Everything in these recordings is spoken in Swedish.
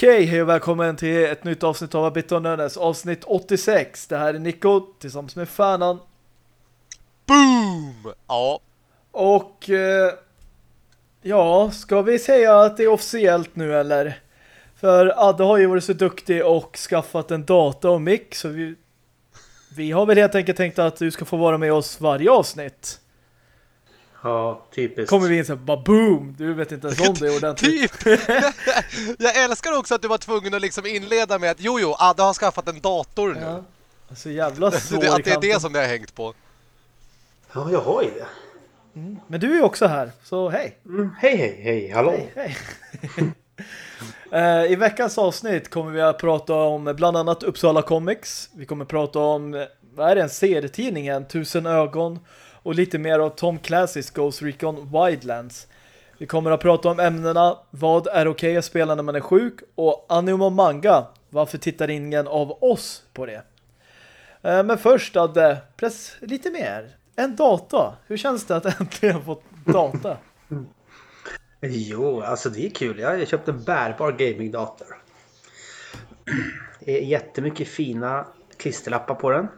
Okej, hej och välkommen till ett nytt avsnitt av Abit Nörnes, avsnitt 86. Det här är Nico tillsammans med Fanan. Boom! Ja. Och eh, ja, ska vi säga att det är officiellt nu eller? För Adde har ju varit så duktig och skaffat en data och mick så vi, vi har väl helt enkelt tänkt att du ska få vara med oss varje avsnitt. Ja, typiskt. Kommer vi in så här, bara boom! Du vet inte ens om det ordentligt. Typ! jag älskar också att du var tvungen att liksom inleda med att jo, jo, Adde har skaffat en dator nu. Ja. Så jävla svår det, att det är det som det har hängt på. Ja, jag har ju det. Men du är ju också här, så hej! Mm, hej, hej, hej, hallå. Hej, hej. Eh, I veckans avsnitt kommer vi att prata om bland annat Uppsala Comics. Vi kommer att prata om, vad är det, en serietidningen, Tusen ögon. Och lite mer av Tom Clancy's Ghost Recon Wildlands. Vi kommer att prata om ämnena Vad är okej att spela när man är sjuk? Och anime och manga. Varför tittar ingen av oss på det? Eh, Men först Adde, press lite mer. En data. Hur känns det att äntligen fått data? Jo, alltså det är kul. Jag köpte en bärbar gamingdator. Det är jättemycket fina klisterlappar på den.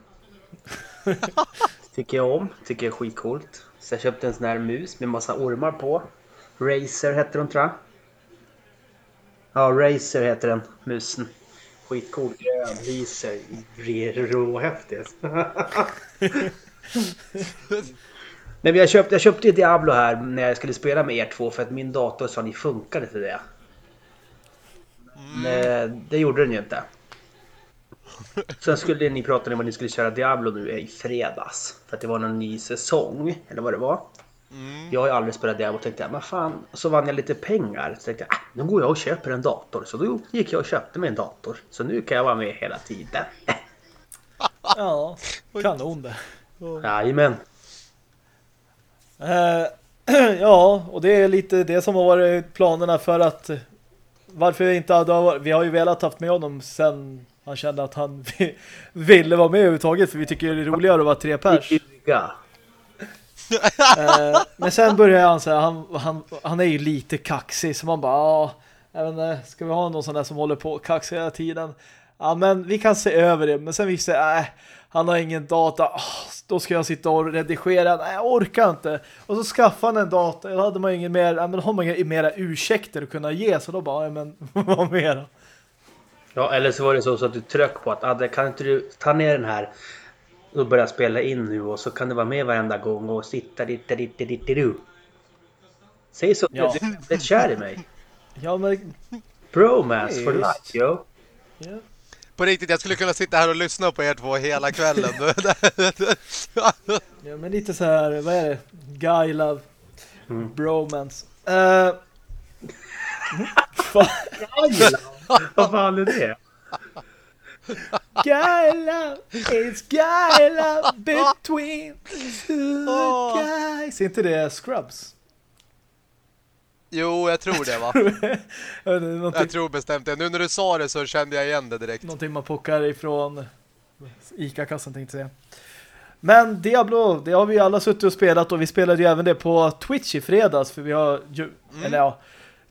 Tycker jag om. Tycker jag är skitcoolt. Så jag köpte en sån här mus med massa ormar på. Razer heter de tror jag. Ja, Razer heter den musen. Skitcool. Grön, lyser, råhäftigt. Nej, jag, köpte, jag köpte ju Diablo här när jag skulle spela med er två för att min dator sa ni funkade till det. Men det gjorde den ju inte. Sen skulle ni prata om att ni skulle köra Diablo nu i fredags. För att det var någon ny säsong, eller vad det var. Jag har ju aldrig spelat Diablo och tänkte, men fan. Så vann jag lite pengar. Så tänkte jag, ah, nu går jag och köper en dator. Så då gick jag och köpte mig en dator. Så nu kan jag vara med hela tiden. Ja, kanon det. Jajamän. Eh, ja, och det är lite det som har varit planerna för att varför vi inte hade vi har ju velat haft med honom sen han kände att han ville vara med överhuvudtaget för vi tycker det är roligare att vara tre pers. Ja. Eh, men sen började han säga han, han, han är ju lite kaxig så man bara, ja, vet inte, ska vi ha någon sån där som håller på kaxig hela tiden? Ja, men vi kan se över det. Men sen visste jag, äh, han har ingen data. Åh, då ska jag sitta och redigera. Nej, jag orkar inte. Och så skaffade han en data. Då hade man ju ingen mer, ja, men har man inga mera ursäkter att kunna ge. Så då bara, ja, men vad mer? Ja, eller så var det så, så att du tryck på att Adde, kan inte du ta ner den här och börja spela in nu och så kan du vara med varenda gång och sitta dit, dit, dit, dit, du. Säg så, Ja. du är rätt kär i mig. Ja, men... Bromance for life, yo. Ja. På riktigt, jag skulle kunna sitta här och lyssna på er två hela kvällen. ja, men lite så här, vad är det? Guy love. Mm. Bromance. Uh, fan. Vad fan är det? It's guy love between two guys. Är inte det Scrubs? jo, jag tror det va. Någonting, Jag tror bestämt det. Nu när du sa det så kände jag igen det direkt. någonting man pockar ifrån Ica-kassan tänkte jag. Men Diablo, det har vi alla suttit och spelat och vi spelade ju även det på Twitch i fredags för vi har ju, eller ja,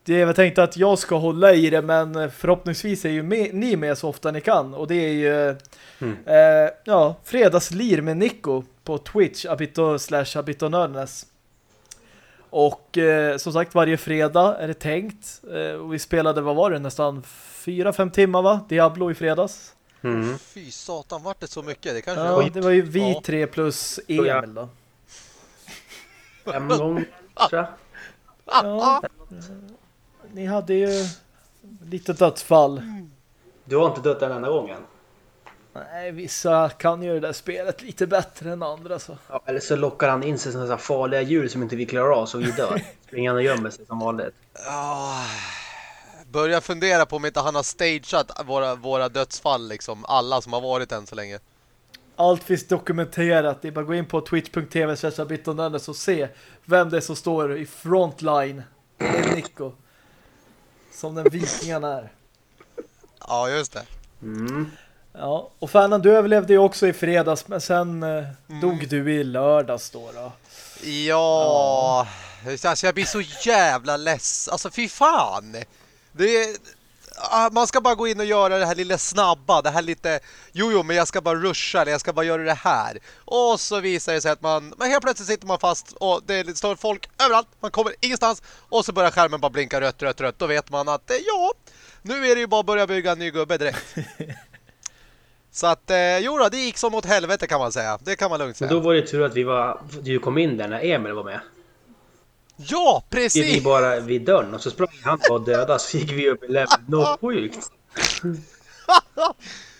det är väl tänkt att jag ska hålla i det men förhoppningsvis är ju med, ni med så ofta ni kan och det är ju Mm. eh, ja, fredagslir med Nico på Twitch, abito slash abitonördenes. Och eh, som sagt varje fredag är det tänkt eh, och vi spelade, vad var det, nästan 4-5 timmar va? Diablo i fredags. Mm. Fy satan, vart det så mycket? Det kanske Ja, var... det var ju vi Ja. tre plus jag- Emil då. Fem gånger jag. Ja, ni hade ju lite dödsfall. Du har inte dött en enda gång än. Nej, vissa kan ju det där spelet lite bättre än andra så. Ja, eller så lockar han in sig sådana farliga djur som inte vi klarar av så vi dör. Springer han och gömmer sig som vanligt. Ja, börja fundera på om inte han har stageat våra, våra dödsfall liksom. Alla som har varit än så länge. Allt finns dokumenterat. Det är bara att gå in på twitch.tv och se vem det är som står i frontline. Det är Nico. Som den vikingen är. Ja, just det. Mm. Ja, och Fernan, du överlevde ju också i fredags men sen eh, dog du i lördags då då. Ja, alltså jag blir så jävla less. Alltså fy fan. Det är... man ska bara gå in och göra det här lilla snabba, det här lite, jo jo men jag ska bara ruscha eller jag ska bara göra det här. Och så visar det sig att man, men helt plötsligt sitter man fast och det står folk överallt, man kommer ingenstans och så börjar skärmen bara blinka rött, rött, rött. Då vet man att eh, ja, nu är det ju bara att börja bygga en ny gubbe direkt. Så att, eh, jo då, det gick som åt helvete kan man säga. Det kan man lugnt säga. Men då var det tur att vi var, du kom in där när Emil var med. Ja, precis! Vi bara vid dörren och så sprang han och döda så gick vi upp i level. Något sjukt.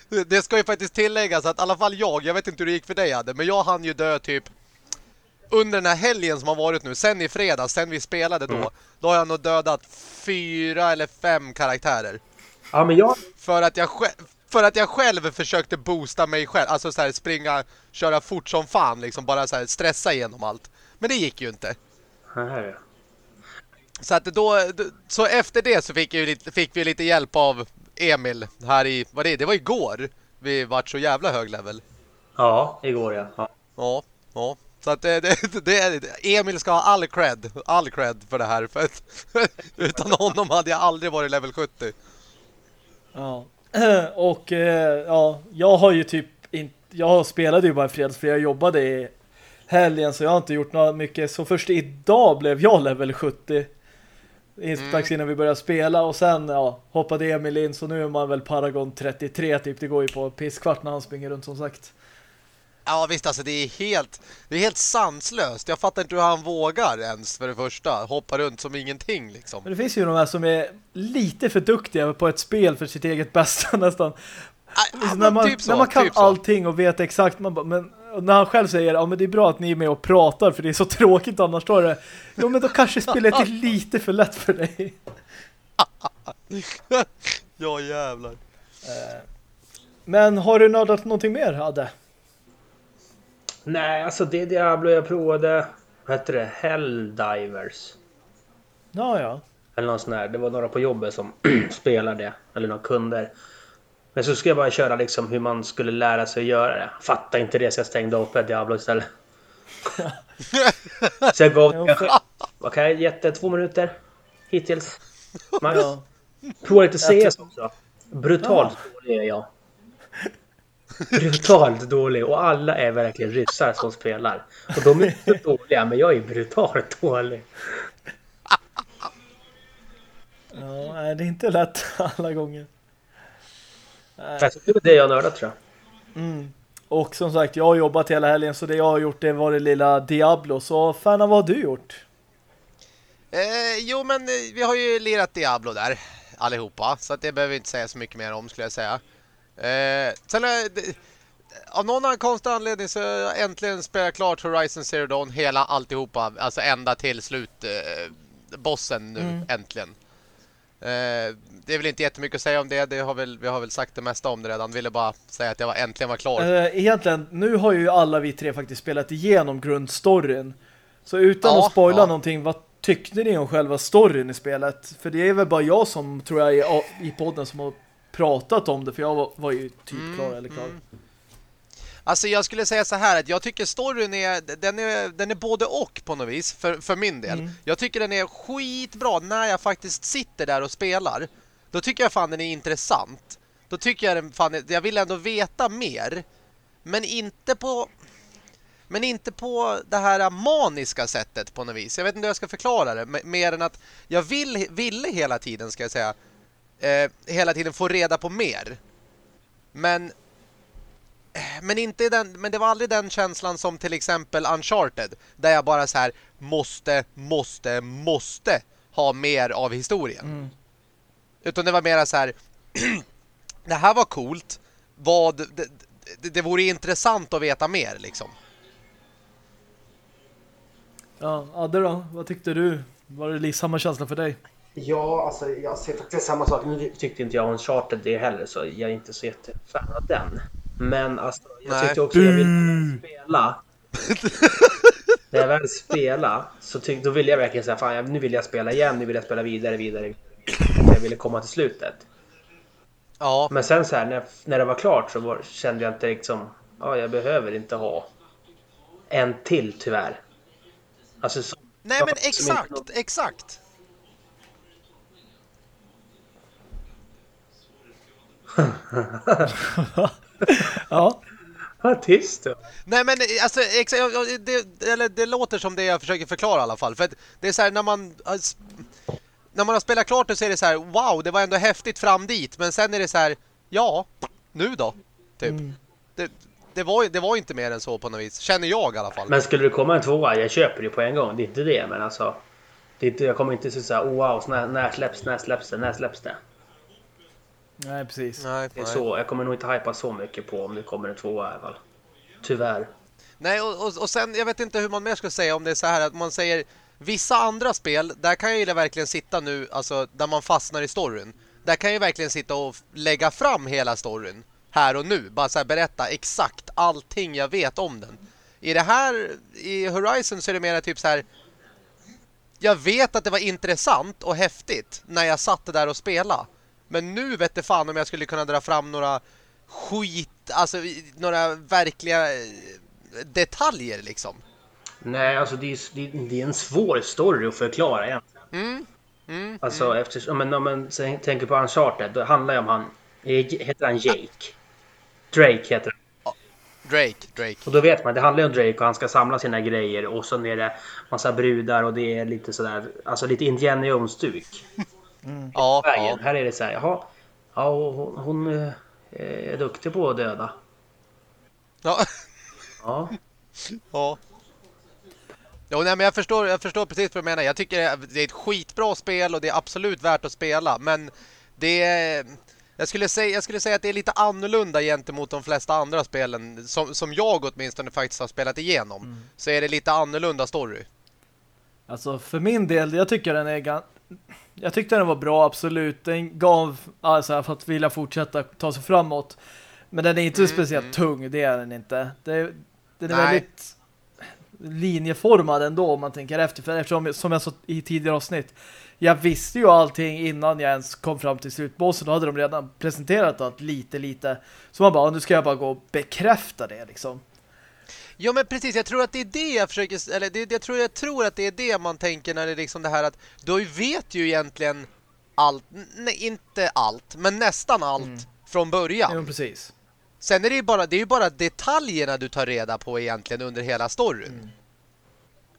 det ska ju faktiskt tilläggas att i alla fall jag, jag vet inte hur det gick för dig Adde, men jag hann ju dö typ under den här helgen som har varit nu, sen i fredags, sen vi spelade då, mm. då har jag nog dödat fyra eller fem karaktärer. Ja, men jag... För att jag själv... För att jag själv försökte boosta mig själv. Alltså så här, springa, köra fort som fan. Liksom bara så här, stressa igenom allt. Men det gick ju inte. Nej. Så att då, så efter det så fick, lite, fick vi lite hjälp av Emil här i, vad det, det var igår. Vi vart så jävla hög level. Ja, igår ja. Ja, ja. ja. Så att det, det, det, Emil ska ha all cred, all cred för det här. För att, utan honom hade jag aldrig varit level 70. Ja, och eh, ja, jag har ju typ inte, jag spelade ju bara i fredags för jag jobbade helgen så jag har inte gjort något mycket. Så först idag blev jag level 70 strax mm. innan vi började spela och sen ja, hoppade Emil in så nu är man väl Paragon 33 typ. Det går ju på pisskvart när han springer runt som sagt. Ja visst, alltså det är helt det är helt sanslöst. Jag fattar inte hur han vågar ens för det första. Hoppa runt som ingenting liksom. Men det finns ju de här som är lite för duktiga på ett spel för sitt eget bästa nästan. Ja, liksom när, man, typ så, när man kan typ allting och vet exakt man bara, men när han själv säger ja men det är bra att ni är med och pratar för det är så tråkigt annars då är det jo men då kanske spelet är lite för lätt för dig. ja jävlar. Eh, men har du nördat någonting mer, Adde? Nej, alltså det Diablo jag provade. Vad heter det? Helldivers. Ja, ja. Eller någon sån här. Det var några på jobbet som spelade. Eller några kunder. Men så skulle jag bara köra liksom hur man skulle lära sig att göra det. Fattar inte det så jag stängde ett Diablo istället. så jag gav kanske... Vad kan jag gett? Två minuter? Hittills. Max. Ja. Prova lite CS också. Brutalt dålig är jag brutalt dålig och alla är verkligen ryssar som spelar. Och de är inte dåliga, men jag är brutalt dålig. Ja, det är inte lätt alla gånger. Alltså, det är det jag nördat tror jag. Mm. Och som sagt, jag har jobbat hela helgen så det jag har gjort det var det lilla Diablo. Så fan, vad har du gjort? Eh, jo, men eh, vi har ju lirat Diablo där allihopa. Så att det behöver vi inte säga så mycket mer om skulle jag säga. Eh, sen är det, av någon konstig anledning så jag äntligen spelat klart Horizon Zero Dawn hela alltihopa. Alltså ända till slut eh, bossen nu, mm. äntligen. Eh, det är väl inte jättemycket att säga om det. det har väl, vi har väl sagt det mesta om det redan. Ville bara säga att jag var äntligen var klar. Eh, egentligen, nu har ju alla vi tre faktiskt spelat igenom grundstoryn. Så utan ja, att spoila ja. någonting, vad tyckte ni om själva storyn i spelet? För det är väl bara jag som tror jag är i podden som har pratat om det för jag var, var ju typ mm, klar eller klar. Mm. Alltså jag skulle säga så här att jag tycker storyn är den är, den är både och på något vis för, för min del. Mm. Jag tycker den är skitbra när jag faktiskt sitter där och spelar. Då tycker jag fan den är intressant. Då tycker jag den fan jag vill ändå veta mer. Men inte på men inte på det här maniska sättet på något vis. Jag vet inte hur jag ska förklara det. Mer än att jag vill, ville hela tiden ska jag säga eh, hela tiden få reda på mer. Men men inte den men det var aldrig den känslan som till exempel Uncharted där jag bara så här måste måste måste ha mer av historien. Mm. Utan det var mer så här det här var coolt. Vad det, det, det vore intressant att veta mer liksom. Ja, Adde då? Vad tyckte du? Var det samma känsla för dig? Ja, alltså jag ser faktiskt samma sak. Nu tyckte inte jag om Charter det heller så jag är inte så jättefan av den. Men alltså, jag Nej. tyckte också att jag ville spela. När jag väl spela så tyckte, då ville jag verkligen säga fan nu vill jag spela igen, nu vill jag spela vidare, vidare. Jag ville komma till slutet. Ja. Men sen så här när, när det var klart så var, kände jag inte liksom, ja jag behöver inte ha en till tyvärr. Alltså, så, Nej men exakt, exakt. ja. Du. Nej men alltså exa, det, eller, det låter som det jag försöker förklara i alla fall. För att det är så här när man när man har spelat klart det så är det så här wow, det var ändå häftigt fram dit. Men sen är det så här ja, nu då? Typ. Mm. Det, det, var, det var inte mer än så på något vis. Känner jag i alla fall. Men skulle det komma en tvåa, jag köper det på en gång. Det är inte det, men alltså. Det är inte, jag kommer inte säga oh, wow, när, när släpps, när släpps det, när släpps det? Nej, precis. Nej, det är så, jag kommer nog inte hypa så mycket på om det kommer en tvåa i alla fall. Tyvärr. Nej, och, och, och sen, jag vet inte hur man mer ska säga om det är så här att man säger vissa andra spel, där kan jag ju verkligen sitta nu, alltså där man fastnar i storyn. Där kan jag verkligen sitta och lägga fram hela storyn här och nu. Bara så här, berätta exakt allting jag vet om den. I det här, i Horizon så är det mer typ så här jag vet att det var intressant och häftigt när jag satt där och spelade. Men nu vet det fan om jag skulle kunna dra fram några skit, alltså några verkliga eh, detaljer liksom. Nej, alltså det är, det är en svår story att förklara egentligen. Mm. Mm, alltså mm. eftersom, men om man tänker på Uncharted, då handlar det om han, heter han Jake? Drake heter han. Drake, Drake. Och då vet man, det handlar om Drake och han ska samla sina grejer och så är det massa brudar och det är lite sådär, alltså lite Indiana Jones-stuk. Mm. Ja, ja, Här är det så här, jaha, ja, hon, hon eh, är duktig på att döda. Ja. Ja. Ja. Jo, nej, men jag förstår, jag förstår precis vad du menar. Jag tycker det är ett skitbra spel och det är absolut värt att spela. Men det är... Jag skulle, säga, jag skulle säga att det är lite annorlunda gentemot de flesta andra spelen som, som jag åtminstone faktiskt har spelat igenom. Mm. Så är det lite annorlunda story. Alltså för min del, jag tycker den är jag tyckte den var bra, absolut. Den gav alltså, för att vilja fortsätta ta sig framåt. Men den är inte mm, speciellt mm. tung, det är den inte. Det, den är Nej. väldigt linjeformad ändå om man tänker efter. För eftersom, som jag sa i tidigare avsnitt, jag visste ju allting innan jag ens kom fram till slutbossen. Då hade de redan presenterat allt lite, lite. Så man bara, nu ska jag bara gå och bekräfta det liksom. Ja men precis, jag tror att det är det jag försöker eller det, jag tror jag tror att det är det man tänker när det är liksom det här att du vet ju egentligen allt, nej inte allt, men nästan allt mm. från början. Ja, precis. Sen är det ju bara det är ju bara detaljerna du tar reda på egentligen under hela storyn. Mm.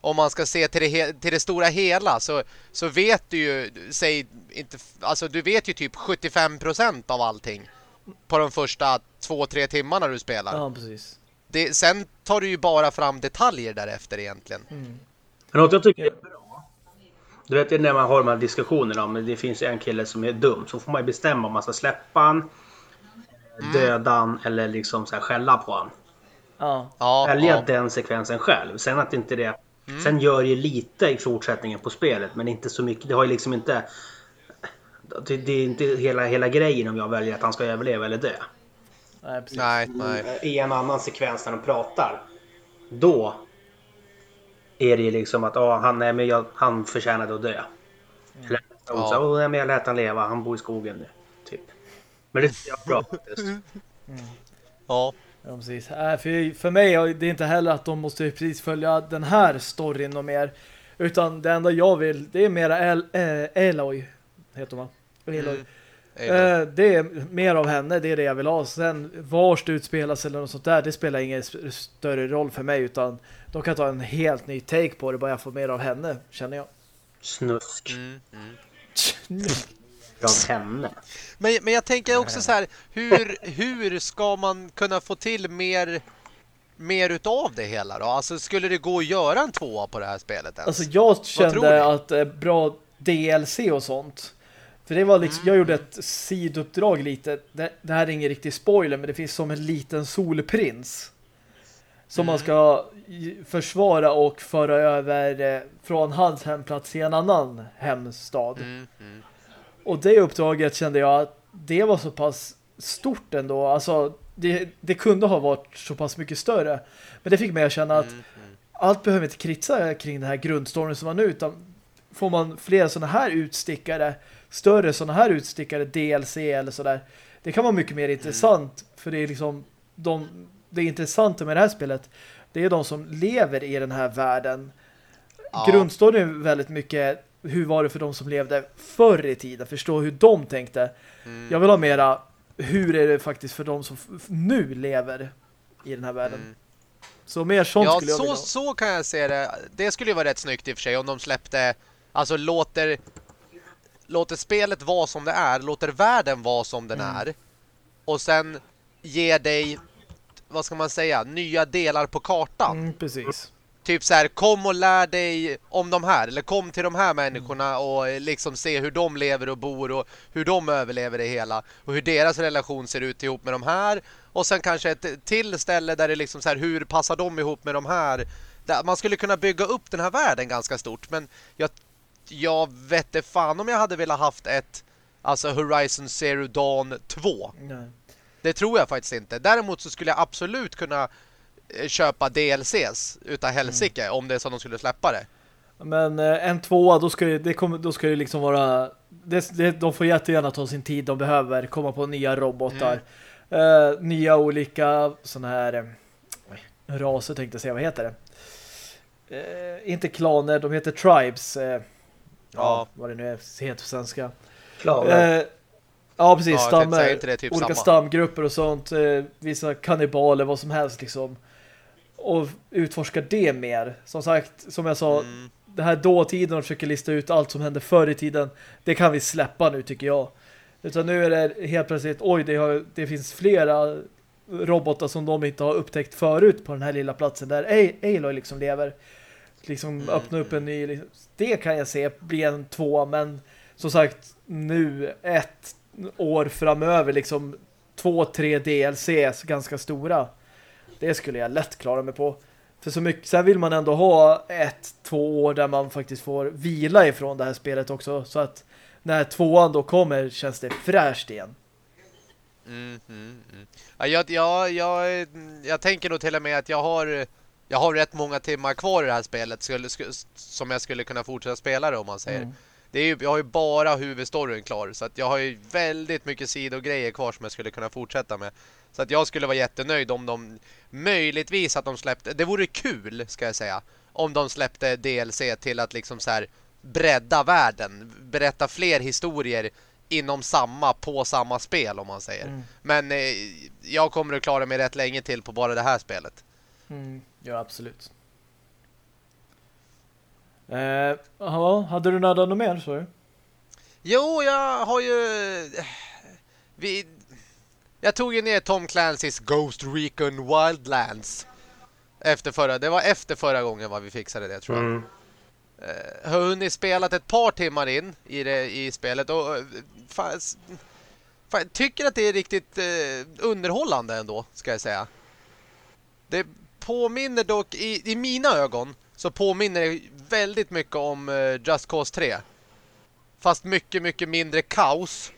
Om man ska se till det, till det stora hela så, så vet du ju säg inte alltså du vet ju typ 75% av allting på de första två tre timmarna du spelar. Ja, precis det, sen tar du ju bara fram detaljer därefter egentligen. Mm. något jag tycker är bra. Du vet när man har de här diskussionerna om det finns en kille som är dum. Så får man ju bestämma om man ska släppa han, mm. döda han eller liksom så här skälla på han. Ja. Välja ja. den sekvensen själv. Sen att inte det... Mm. Sen gör ju lite i fortsättningen på spelet men inte så mycket. Det har ju liksom inte... Det, det är inte hela, hela grejen om jag väljer att han ska överleva eller dö. Nej, precis. Nej, nej. I en annan sekvens när de pratar. Då är det liksom att oh, han, nej, men jag, han förtjänade att dö. Mm. Eller ja. oh, nej, men jag lät han leva, han bor i skogen nu. Typ. Men det är bra faktiskt. Mm. Ja. Ja, precis. Äh, för, för mig är det inte heller att de måste precis följa den här storyn och mer. Utan det enda jag vill, det är mera El, äh, Eloy. Heter man. Eloy. Mm. Eh, det är mer av henne, det är det jag vill ha. Sen vars det utspelas eller något sånt där, det spelar ingen större roll för mig utan de kan ta en helt ny take på det bara jag får mer av henne, känner jag. Snusk. Mm, mm. av henne. Men, men jag tänker också så här, hur, hur ska man kunna få till mer mer utav det hela då? Alltså skulle det gå att göra en tvåa på det här spelet ens? Alltså jag kände att eh, bra DLC och sånt för det var liksom, jag gjorde ett siduppdrag lite. Det, det här är ingen riktig spoiler, men det finns som en liten solprins. Som mm. man ska försvara och föra över eh, från hans hemplats till en annan hemstad. Mm. Mm. Och det uppdraget kände jag att det var så pass stort ändå. Alltså, det, det kunde ha varit så pass mycket större. Men det fick mig att känna att mm, mm. allt behöver inte kritsa kring den här grundstoryn som var nu, utan får man fler sådana här utstickare större sådana här utstickare DLC eller sådär. Det kan vara mycket mer intressant mm. för det är liksom de, det intressanta med det här spelet det är de som lever i den här världen. Ja. Grundstoryn är väldigt mycket hur var det för de som levde förr i tiden, förstå hur de tänkte. Mm. Jag vill ha mera hur är det faktiskt för de som nu lever i den här världen. Mm. Så mer sånt ja, skulle jag så, vilja så kan jag se det. Det skulle ju vara rätt snyggt i och för sig om de släppte, alltså låter låter spelet vara som det är, låter världen vara som den mm. är och sen ger dig vad ska man säga, nya delar på kartan. Mm, precis. Typ så här, kom och lär dig om de här. Eller kom till de här människorna mm. och liksom se hur de lever och bor och hur de överlever det hela. Och hur deras relation ser ut ihop med de här. Och sen kanske ett till ställe där det liksom så här, hur passar de ihop med de här. Man skulle kunna bygga upp den här världen ganska stort. Men jag, jag vet inte fan om jag hade velat haft ett alltså Horizon Zero Dawn 2. Nej. Det tror jag faktiskt inte. Däremot så skulle jag absolut kunna eh, köpa DLCs utav helsike mm. om det är så de skulle släppa det. Men eh, en tvåa, då ska det, kommer, då ska det liksom vara... Det, det, de får jättegärna ta sin tid de behöver. Komma på nya robotar. Mm. Eh, nya olika sådana här... Eh, raser tänkte jag säga, vad heter det? Eh, inte klaner, de heter tribes. Eh, ja. Vad det nu är, heter på svenska. Klaner. Ja, precis. Ja, stammar, typ olika samma. stamgrupper och sånt. Eh, vissa kannibaler, vad som helst liksom. Och utforska det mer. Som sagt, som jag sa, mm. det här dåtiden och försöker lista ut allt som hände förr i tiden, det kan vi släppa nu tycker jag. Utan nu är det helt plötsligt, oj, det, har, det finns flera robotar som de inte har upptäckt förut på den här lilla platsen där Aloy liksom lever. Liksom mm. öppna upp en ny... Det kan jag se bli en två, men som sagt, nu ett, år framöver liksom två, tre DLCs ganska stora. Det skulle jag lätt klara mig på. För så mycket, sen vill man ändå ha ett, två år där man faktiskt får vila ifrån det här spelet också. Så att när tvåan då kommer känns det fräscht igen. Mm, mm, mm. Ja, jag, jag, jag, jag tänker nog till och med att jag har jag har rätt många timmar kvar i det här spelet skulle, som jag skulle kunna fortsätta spela det om man säger. Mm det är ju, jag har ju bara huvudstoryn klar så att jag har ju väldigt mycket sidogrejer kvar som jag skulle kunna fortsätta med. Så att jag skulle vara jättenöjd om de möjligtvis att de släppte, det vore kul ska jag säga, om de släppte DLC till att liksom så här bredda världen, berätta fler historier inom samma, på samma spel om man säger. Mm. Men eh, jag kommer att klara mig rätt länge till på bara det här spelet. Mm, ja, absolut. Eh, ja, hade du nödat något mer så? Jo, jag har ju... Vi... Jag tog ju ner Tom Clancy's Ghost Recon Wildlands. Efter förra, det var efter förra gången vad vi fixade det tror jag. Mm. Uh, har hunnit spelat ett par timmar in i, det, i spelet och uh, fan, fan, tycker att det är riktigt uh, underhållande ändå, ska jag säga. Det påminner dock i, i mina ögon så påminner det väldigt mycket om eh, Just Cause 3. Fast mycket, mycket mindre kaos.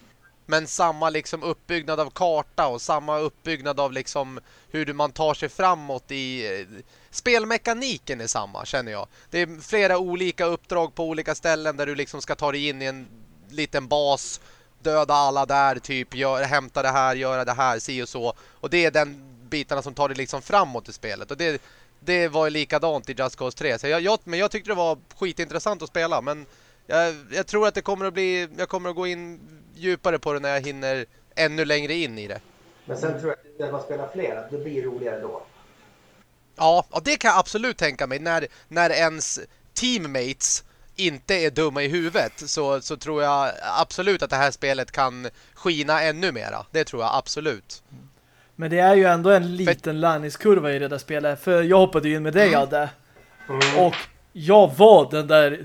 Men samma liksom uppbyggnad av karta och samma uppbyggnad av liksom hur man tar sig framåt i... Eh, spelmekaniken är samma, känner jag. Det är flera olika uppdrag på olika ställen där du liksom ska ta dig in i en liten bas, döda alla där, typ gör, hämta det här, göra det här, si och så. Och det är den bitarna som tar dig liksom framåt i spelet. Och det, det var likadant i Just Cause 3. Så jag, jag, men jag tyckte det var skitintressant att spela. Men jag, jag, tror att det kommer att bli... Jag kommer att gå in djupare på det när jag hinner ännu längre in i det. Men sen tror jag att när man spelar flera, det blir roligare då. Ja, och det kan jag absolut tänka mig. När, när ens teammates inte är dumma i huvudet så, så tror jag absolut att det här spelet kan skina ännu mera. Det tror jag absolut. Men det är ju ändå en liten landningskurva i det där spelet. För jag hoppade ju in med dig, mm. Adde. Mm. Och jag var den där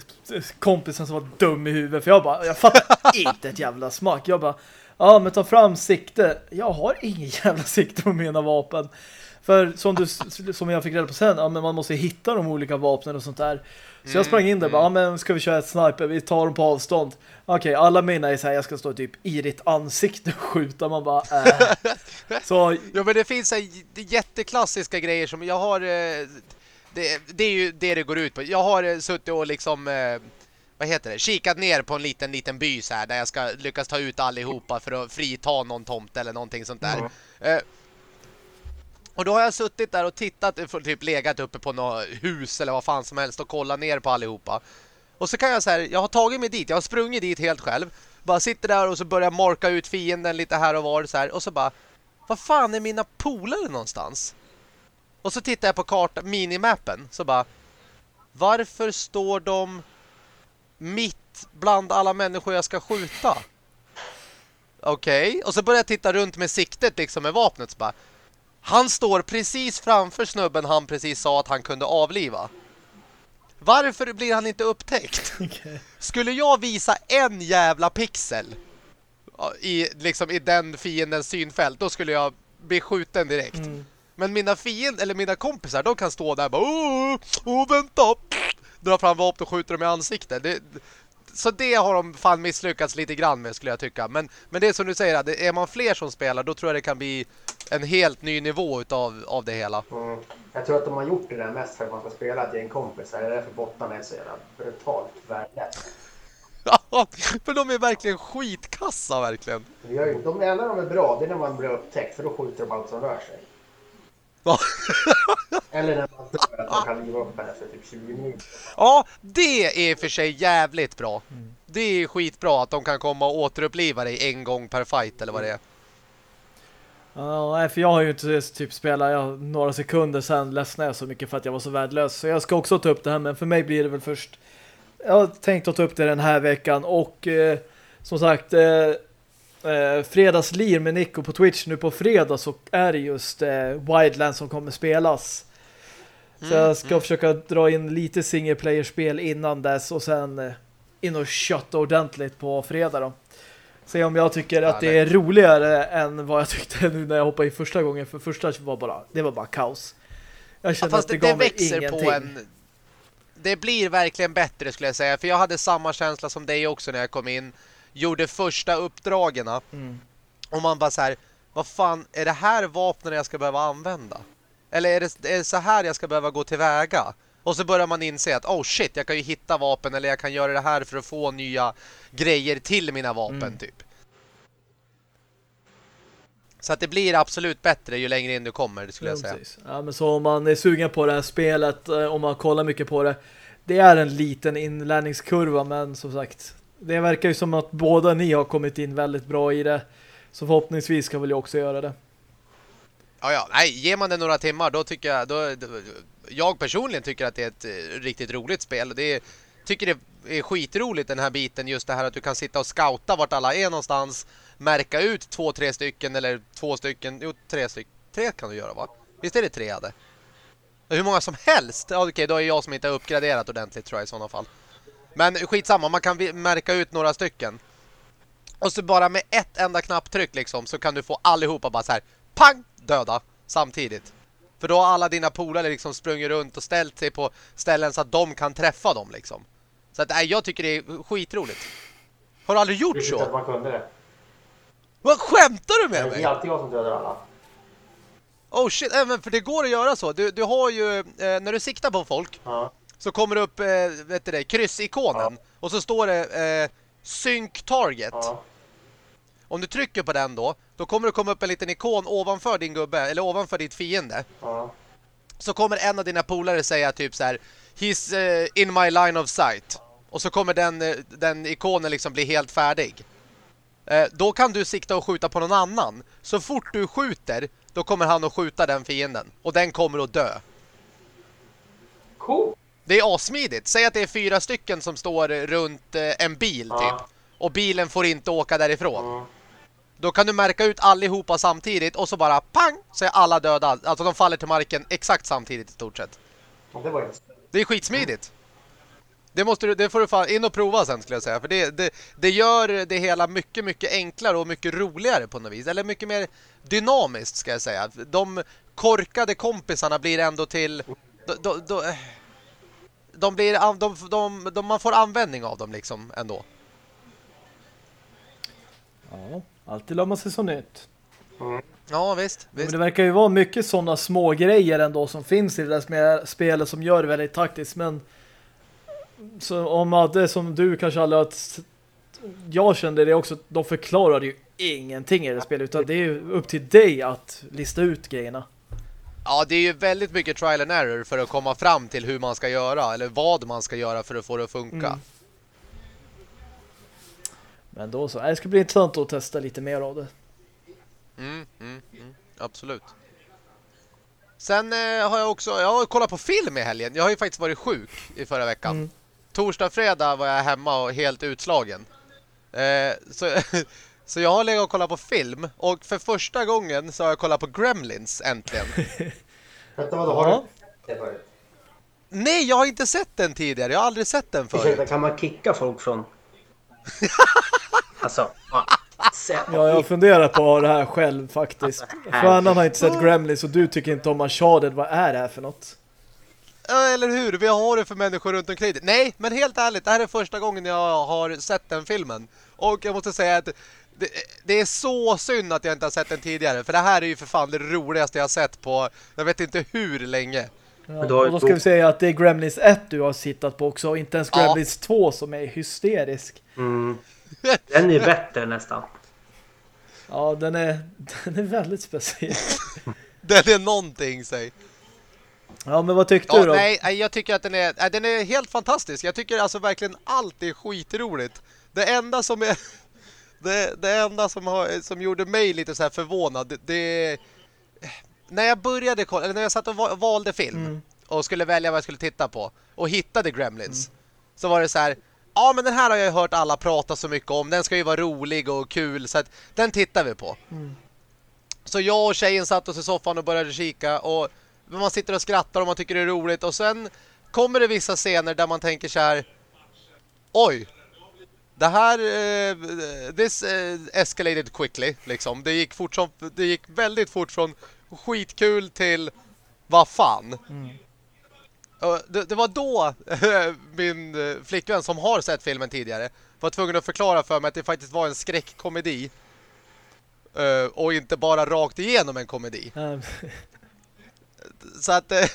kompisen som var dum i huvudet. För jag bara, jag fattar inte ett jävla smak. Jag bara, ja men ta fram sikte. Jag har ingen jävla sikte på mina vapen. För som, du, som jag fick reda på sen, ja, men man måste hitta de olika vapnen och sånt där. Så jag sprang in där och bara, mm. ja men ska vi köra ett sniper? Vi tar dem på avstånd. Okej, okay, alla mina är så här, jag ska stå typ i ditt ansikte och skjuta. Man bara, äh. Så... Ja men det finns här jätteklassiska grejer som jag har... Eh, det, det är ju det det går ut på. Jag har eh, suttit och liksom... Eh, vad heter det? Kikat ner på en liten liten by så här där jag ska lyckas ta ut allihopa för att frita någon tomt eller någonting sånt där. Mm. Och då har jag suttit där och tittat, typ legat uppe på något hus eller vad fan som helst och kollat ner på allihopa. Och så kan jag så här, jag har tagit mig dit, jag har sprungit dit helt själv. Bara sitter där och så börjar marka ut fienden lite här och var så här. Och så bara, vad fan är mina polare någonstans? Och så tittar jag på kartan, minimappen, så bara, varför står de mitt bland alla människor jag ska skjuta? Okej, okay. och så börjar jag titta runt med siktet liksom med vapnet så bara, han står precis framför snubben han precis sa att han kunde avliva. Varför blir han inte upptäckt? Okay. Skulle jag visa en jävla pixel i, liksom, i den fiendens synfält, då skulle jag bli skjuten direkt. Mm. Men mina fiender, eller mina kompisar, de kan stå där och bara Åh, åh vänta! Dra fram vapen och skjuter dem i ansiktet. Det, så det har de fan misslyckats lite grann med skulle jag tycka. Men, men det är som du säger, är man fler som spelar då tror jag det kan bli en helt ny nivå utav, av det hela. Mm. Jag tror att de har gjort det där mest för att man ska spela ett gäng kompisar. Det är därför bottarna är så jävla brutalt värdelösa. Ja, för de är verkligen skitkassa verkligen. De enda de är bra, det är när man blir upptäckt för då skjuter de allt som rör sig. Eller när man dör att man kan liva upp henne för typ 20 minuter. Ja, det är för sig jävligt bra. Mm. Det är skitbra att de kan komma och återuppliva dig en gång per fight eller vad det är. Ja, för jag har ju inte typ spelat jag, några sekunder sen ledsnade jag så mycket för att jag var så värdelös. Så jag ska också ta upp det här, men för mig blir det väl först... Jag har tänkt att ta upp det den här veckan och eh, som sagt... Eh, eh, fredagslir med Nico på Twitch nu på fredag så är det just eh, Wildlands som kommer spelas. Så mm, jag ska mm. försöka dra in lite single player-spel innan dess och sen eh, in och kötta ordentligt på fredag då. Se om jag tycker att det är roligare än vad jag tyckte nu när jag hoppade in första gången. För första var bara, det var bara kaos. Jag kände ja, att det, det gav det växer ingenting. på en... Det blir verkligen bättre skulle jag säga. För jag hade samma känsla som dig också när jag kom in gjorde första uppdragen. Mm. Och man bara så här, vad fan, är det här vapnen jag ska behöva använda? Eller är det, är det så här jag ska behöva gå tillväga? Och så börjar man inse att, oh shit, jag kan ju hitta vapen eller jag kan göra det här för att få nya grejer till mina vapen mm. typ. Så att det blir absolut bättre ju längre in du kommer, det skulle ja, jag säga. Precis. Ja, men så om man är sugen på det här spelet, eh, om man kollar mycket på det, det är en liten inlärningskurva, men som sagt, det verkar ju som att båda ni har kommit in väldigt bra i det. Så förhoppningsvis ska väl jag också göra det. Ja, ja. Nej, ger man det några timmar då tycker jag... Då, då, jag personligen tycker att det är ett eh, riktigt roligt spel. Det är, tycker det är skitroligt den här biten. Just det här att du kan sitta och scouta vart alla är någonstans. Märka ut två, tre stycken eller två stycken. Jo, tre stycken. Tre kan du göra va? Visst är det tre hade? Hur många som helst. Ja, okej, då är jag som inte har uppgraderat ordentligt tror jag i sådana fall. Men skitsamma, man kan märka ut några stycken. Och så bara med ett enda knapptryck liksom så kan du få allihopa bara så här pang döda samtidigt. För då har alla dina polare liksom sprungit runt och ställt sig på ställen så att de kan träffa dem liksom. Så att, nej, jag tycker det är skitroligt. Har du aldrig gjort så? Att man kunde det. Vad skämtar du med mig? Det är alltid jag som dödar alla. Oh shit, även för det går att göra så. Du, du har ju, eh, när du siktar på folk ja så kommer det upp eh, vet du det, kryssikonen ja. och så står det eh, sync target. Ja. Om du trycker på den då, då kommer det komma upp en liten ikon ovanför din gubbe eller ovanför ditt fiende. Ja. Så kommer en av dina polare säga typ så här He's uh, in my line of sight. Och så kommer den, eh, den ikonen liksom bli helt färdig. Eh, då kan du sikta och skjuta på någon annan. Så fort du skjuter, då kommer han att skjuta den fienden. Och den kommer att dö. Cool. Det är asmidigt. Säg att det är fyra stycken som står runt eh, en bil ja. typ. Och bilen får inte åka därifrån. Ja. Då kan du märka ut allihopa samtidigt och så bara pang så är alla döda. Alltså de faller till marken exakt samtidigt i stort sett. det, var det är skitsmidigt. Det, måste du, det får du fan in och prova sen skulle jag säga. För det, det, det gör det hela mycket, mycket enklare och mycket roligare på något vis. Eller mycket mer dynamiskt ska jag säga. De korkade kompisarna blir ändå till... Då, då, då, de blir, de, de, de, man får användning av dem liksom ändå. Ja, alltid lär man sig så nytt. Mm. Ja, visst. visst. Men det verkar ju vara mycket sådana små grejer ändå som finns i det där spelet som gör det väldigt taktiskt. Men så om det som du kanske aldrig att jag kände det också, de förklarar ju ingenting i det spelet utan det är ju upp till dig att lista ut grejerna. Ja, det är ju väldigt mycket trial and error för att komma fram till hur man ska göra eller vad man ska göra för att få det att funka. Men då så. Det ska bli intressant att testa lite mer av det. Mm, mm, mm, absolut. Sen eh, har jag också jag har kollat på film i helgen. Jag har ju faktiskt varit sjuk i förra veckan. Mm. Torsdag, fredag var jag hemma och helt utslagen. Eh, så, så jag har legat och kollat på film. Och för första gången så har jag kollat på Gremlins äntligen. Vänta, vadå? Har du? Nej, jag har inte sett den tidigare. Jag har aldrig sett den förut. Ursäkta, kan man kicka folk från... alltså... Ja, jag funderar på det här själv faktiskt. För annan har inte sett Gremlins och du tycker inte om Uncharted. Vad är det här för något? Eller hur? Vi har det för människor runt omkring. Nej, men helt ärligt, det här är första gången jag har sett den filmen. Och jag måste säga att det, det, är så synd att jag inte har sett den tidigare. För det här är ju för fan det roligaste jag har sett på, jag vet inte hur länge. Ja, och då ska vi säga att det är Gremlins 1 du har sittat på också. Och inte ens Gremlins ja. 2 som är hysterisk. Mm. Den är bättre nästan. Ja, den är, den är väldigt speciell. den är någonting, säg. Ja, men vad tyckte ja, du då? Nej, jag tycker att den är, den är helt fantastisk. Jag tycker alltså verkligen allt är skitroligt. Det enda som är... Det, det enda som, har, som gjorde mig lite så här förvånad, det, det när jag började kolla, eller när jag satt och valde film mm. och skulle välja vad jag skulle titta på och hittade Gremlins mm. så var det så här ja men den här har jag hört alla prata så mycket om. Den ska ju vara rolig och kul så att den tittar vi på. Mm. Så jag och tjejen satt oss i soffan och började kika och man sitter och skrattar och man tycker det är roligt och sen kommer det vissa scener där man tänker så här oj det här uh, this uh, escalated quickly liksom. Det gick fort som, det gick väldigt fort från skitkul till vad fan. Mm. Det, det, var då min eh, flickvän som har sett filmen tidigare var tvungen att förklara för mig att det faktiskt var en skräckkomedi. Eh, och inte bara rakt igenom en komedi. Mm. Så att det,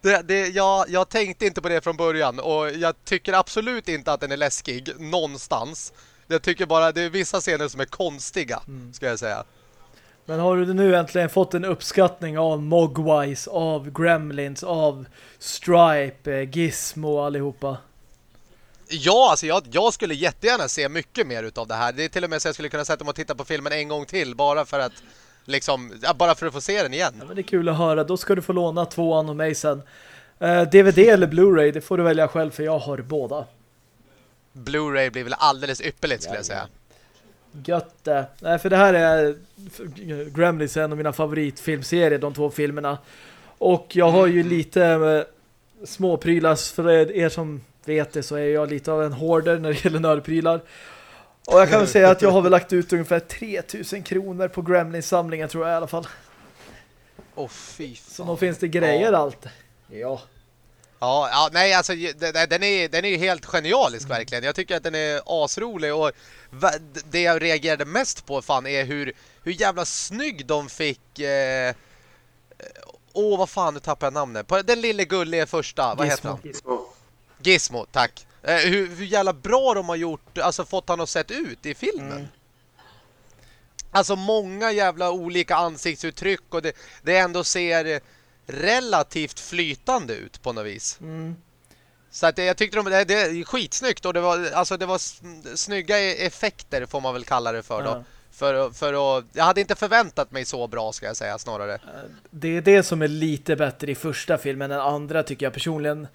det, det, jag, jag tänkte inte på det från början och jag tycker absolut inte att den är läskig någonstans. Jag tycker bara det är vissa scener som är konstiga, mm. ska jag säga. Men har du nu äntligen fått en uppskattning av Mogwise, av Gremlins, av Stripe, eh, Gizmo och allihopa? Ja, alltså jag, jag skulle jättegärna se mycket mer utav det här. Det är till och med så jag skulle kunna sätta mig och titta på filmen en gång till bara för att liksom, bara för att få se den igen. Ja, men det är kul att höra. Då ska du få låna tvåan och mig sen. Uh, DVD eller Blu-ray, det får du välja själv för jag har båda. Blu-ray blir väl alldeles ypperligt skulle ja, jag säga. Gött. Nej, för det här är Gremlins en av mina favoritfilmserier, de två filmerna. Och jag har ju lite eh, småprylas, för er som vet det så är jag lite av en hoarder när det gäller nördprylar. Och jag kan väl säga att jag har väl lagt ut ungefär 3000 kronor på Gremlins-samlingen tror jag i alla fall. Åh oh, fy fan. Så då finns det grejer ja. allt. Ja. Ja, ja, nej alltså den är, den är helt genialisk mm. verkligen. Jag tycker att den är asrolig och det jag reagerade mest på fan är hur, hur jävla snygg de fick eh, Åh, vad fan, nu tappar jag namnet. På den lille gulliga första, vad heter han? Gizmo. Gizmo, tack. Eh, hur, hur jävla bra de har gjort, alltså fått han att sett ut i filmen. Mm. Alltså många jävla olika ansiktsuttryck och det, det ändå ser relativt flytande ut på något vis. Mm. Så att jag tyckte de, det, det är skitsnyggt och det var, alltså det var snygga e- effekter får man väl kalla det för då. Ja. För, för att, jag hade inte förväntat mig så bra ska jag säga snarare. Eh, det är det som är lite bättre i första filmen än andra tycker jag personligen.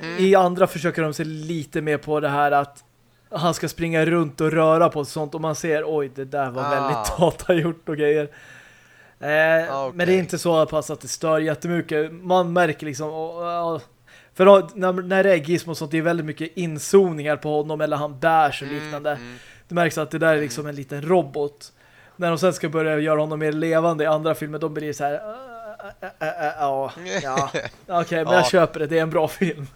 Mm. I andra försöker de se lite mer på det här att han ska springa runt och röra på sånt och man ser, oj det där var ah. väldigt datagjort och grejer. Eh, ah, okay. Men det är inte så pass att det stör jättemycket. Man märker liksom... Och, och, för då, när, när det är Gizmo och sånt, det är väldigt mycket inzoningar på honom eller han bärs och mm, liknande. Mm, mm. Det märks att det där är liksom en liten robot. När de sen ska börja göra honom mer levande i andra filmer, då blir det så här... Ja, ja. Okej, men jag köper det. Det är en bra film.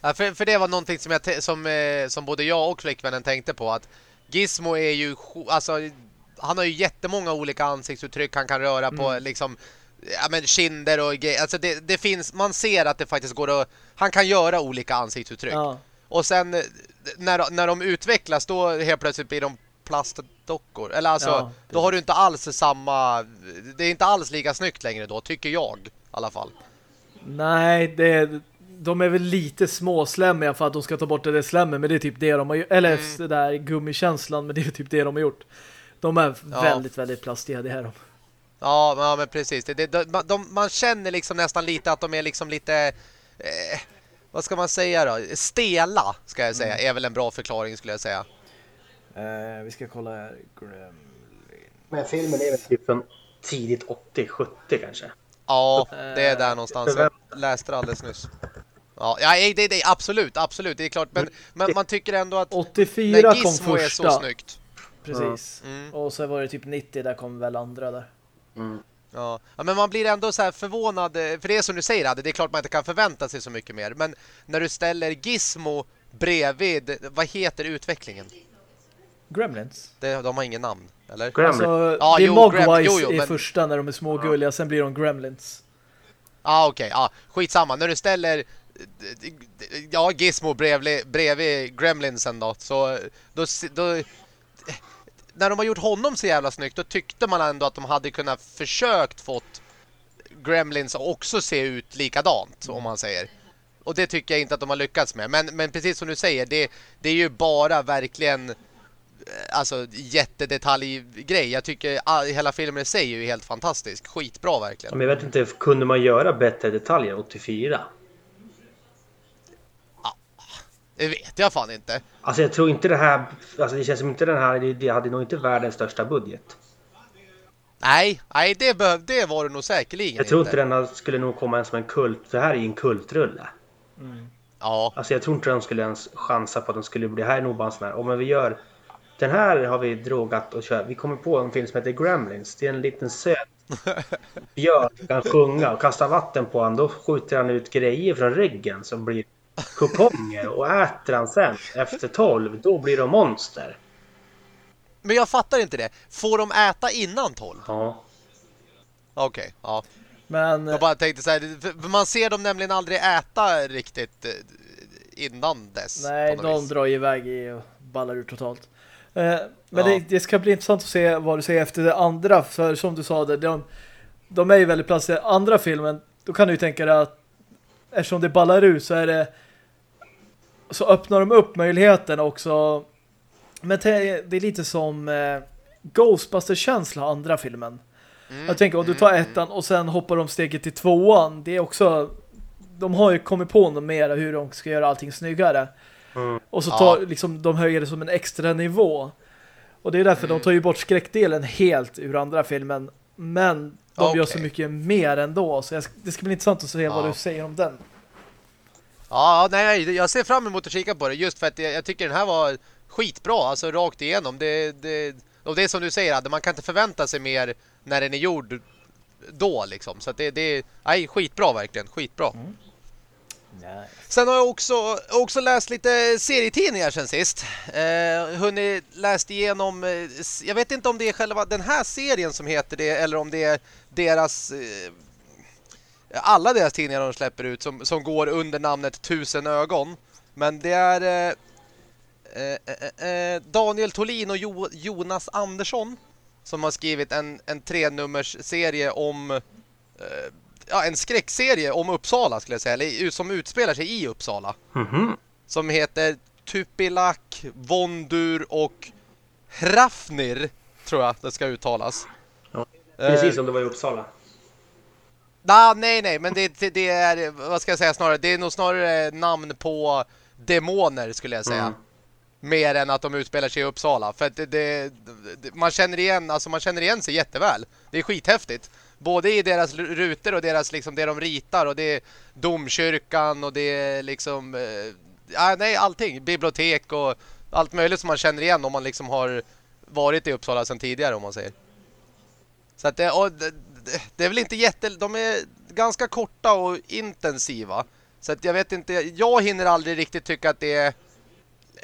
Ja, för, för det var någonting som, jag som, eh, som både jag och flickvännen tänkte på. Att Gizmo är ju... Alltså, han har ju jättemånga olika ansiktsuttryck han kan röra på mm. liksom ja men kinder och alltså det, det finns man ser att det faktiskt går att han kan göra olika ansiktsuttryck. Ja. Och sen när när de utvecklas då helt plötsligt blir de plastdockor eller alltså ja, då har du inte alls samma det är inte alls lika snyggt längre då tycker jag i alla fall. Nej, det de är väl lite småslämmiga för att de ska ta bort det där slämmen, men det är typ det de har gjort. Eller mm. det där gummikänslan, men det är typ det de har gjort. De är ja. väldigt, väldigt plastiga, det här de. Ja, ja men precis. Det, det, de, de, man känner liksom nästan lite att de är liksom lite... Eh, vad ska man säga då? Stela, ska jag säga. Mm. Är väl en bra förklaring, skulle jag säga. Eh, vi ska kolla här. Gremlin. Men filmen är väl typ från tidigt 80-70 kanske? Ja, det är där någonstans. Jag läste det alldeles nyss. Ja, det, det, absolut, absolut. Det är klart. Men, men man tycker ändå att 84 kom första. är så snyggt. Precis. Mm. Och så var det typ 90, där kom väl andra där. Mm. Ja. ja, men man blir ändå så här förvånad. För det är som du säger, Adde, det är klart man inte kan förvänta sig så mycket mer. Men när du ställer Gizmo bredvid, vad heter utvecklingen? Gremlins. Det, de har ingen namn, eller? Gremlins. Alltså, ah, det är Mogwise i men... första när de är små gulliga, sen blir de Gremlins. Ja, ah, okej. Okay. Ah, skitsamma. När du ställer ja, Gizmo bredvid, bredvid Gremlinsen då, så då, då när de har gjort honom så jävla snyggt då tyckte man ändå att de hade kunnat försökt fått Gremlins också se ut likadant, om man säger. Och det tycker jag inte att de har lyckats med. Men, men precis som du säger, det, det är ju bara verkligen eh, alltså jättedetaljgrej. Jag tycker all, hela filmen i sig är ju helt fantastisk. Skitbra verkligen. Men jag vet inte, kunde man göra bättre detaljer 84? Ja, det vet jag fan inte. Alltså jag tror inte det här, alltså det känns som inte den här, det hade nog inte världens största budget. Nej, nej det, behöv, det var det nog säkerligen Jag tror inte, inte den skulle nog komma ens som en kult, det här är ju en kultrulle. Mm. Ja. Alltså jag tror inte de skulle ens chansa på att de skulle bli, det här är nog bara en sån här, om vi gör den här har vi drogat och kört. Vi kommer på en film som heter Gremlins. Det är en liten söt björn som kan sjunga och kasta vatten på honom. Då skjuter han ut grejer från ryggen som blir kuponger och äter han sen efter 12 då blir de monster. Men jag fattar inte det. Får de äta innan 12? Ja. Okej, okay, ja. Men... Jag bara tänkte så här, man ser dem nämligen aldrig äta riktigt eh, innan dess. Nej, de vis. drar iväg i och ballar ut totalt. Eh, men ja. det, det, ska bli intressant att se vad du säger efter det andra. För som du sa, det, de, de är ju väldigt plastiga. Andra filmen, då kan du ju tänka dig att eftersom det ballar ut så är det så öppnar de upp möjligheten också. Men det är lite som eh, Ghostbusters-känsla andra filmen. Mm, jag tänker om du tar mm, ettan och sen hoppar de steget till tvåan. Det är också de har ju kommit på något mer hur de ska göra allting snyggare. Mm. Och så tar ja. liksom, de höjer det som en extra nivå. Och det är därför mm. de tar ju bort skräckdelen helt ur andra filmen. Men de okay. gör så mycket mer ändå. Så jag, det ska bli intressant att se ja. vad du säger om den. Ja, nej, jag ser fram emot att kika på det. Just för att jag, jag tycker den här var skitbra. Alltså rakt igenom. Det, det, och det är som du säger, att man kan inte förvänta sig mer när den är gjord då liksom. Så att det, det är skitbra verkligen. Skitbra. Mm. Nice. Sen har jag också, också läst lite serietidningar sen sist. Eh, hunnit läst igenom, eh, jag vet inte om det är själva den här serien som heter det eller om det är deras, eh, alla deras tidningar de släpper ut som, som går under namnet Tusen ögon. Men det är eh, eh, eh, eh Daniel Tolin och jo, Jonas Andersson som har skrivit en, en trenummers serie om ja, en skräckserie om Uppsala skulle jag säga, eller som utspelar sig i Uppsala. Mm -hmm. Som heter Tupilak, Vondur och Hrafnir tror jag det ska uttalas. Ja, precis som det var i Uppsala. Nah, nej, nej, men det, det, det, är, vad ska jag säga snarare, det är nog snarare namn på demoner skulle jag säga. Mm. Mer än att de utspelar sig i Uppsala. För att det, det, man känner igen, alltså man känner igen sig jätteväl. Det är skithäftigt både i deras rutor och deras liksom det de ritar och det är domkyrkan och det är liksom ja, nej allting, bibliotek och allt möjligt som man känner igen om man liksom har varit i Uppsala sedan tidigare om man säger. Så att det, och det, är väl inte jätte de är ganska korta och intensiva. Så att jag vet inte, jag hinner aldrig riktigt tycka att det är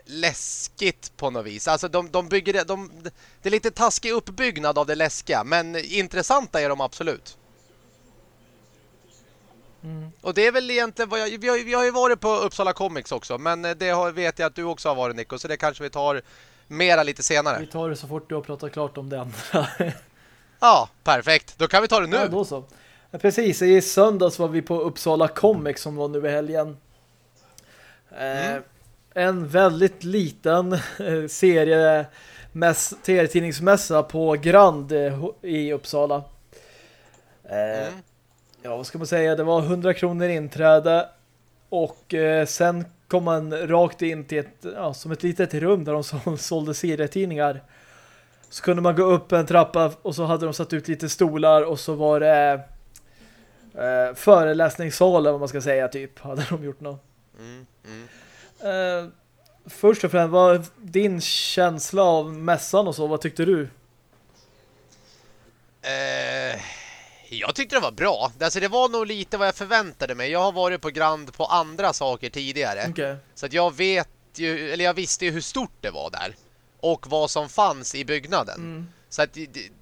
läskigt på något vis. Alltså de, de bygger det, de, det är lite taskig uppbyggnad av det läskiga, men intressanta är de absolut. Mm. Och det är väl egentligen vad jag, vi, har, vi har ju varit på Uppsala Comics också, men det har, vet jag att du också har varit Nico, så det kanske vi tar mera lite senare. Vi tar det så fort du har pratat klart om det andra. ja, perfekt. Då kan vi ta det nu. Ja, då så. Precis, i söndags var vi på Uppsala Comics som var nu i helgen. Mm. En väldigt liten serie serietidningsmässa på Grand i Uppsala. Mm. Ja, vad ska man säga? Det var 100 kronor inträde och sen kom man rakt in till ett, ja, som ett litet rum där de sålde serietidningar. Så kunde man gå upp en trappa och så hade de satt ut lite stolar och så var det eh, föreläsningssalen, vad man ska säga, typ. Hade de gjort något. Mm, mm. Eh, först och främst, vad din känsla av mässan och så? Vad tyckte du? Eh, jag tyckte det var bra. Alltså det var nog lite vad jag förväntade mig. Jag har varit på Grand på andra saker tidigare. Okay. Så att jag vet ju, eller jag visste ju hur stort det var där. Och vad som fanns i byggnaden. Mm. Så att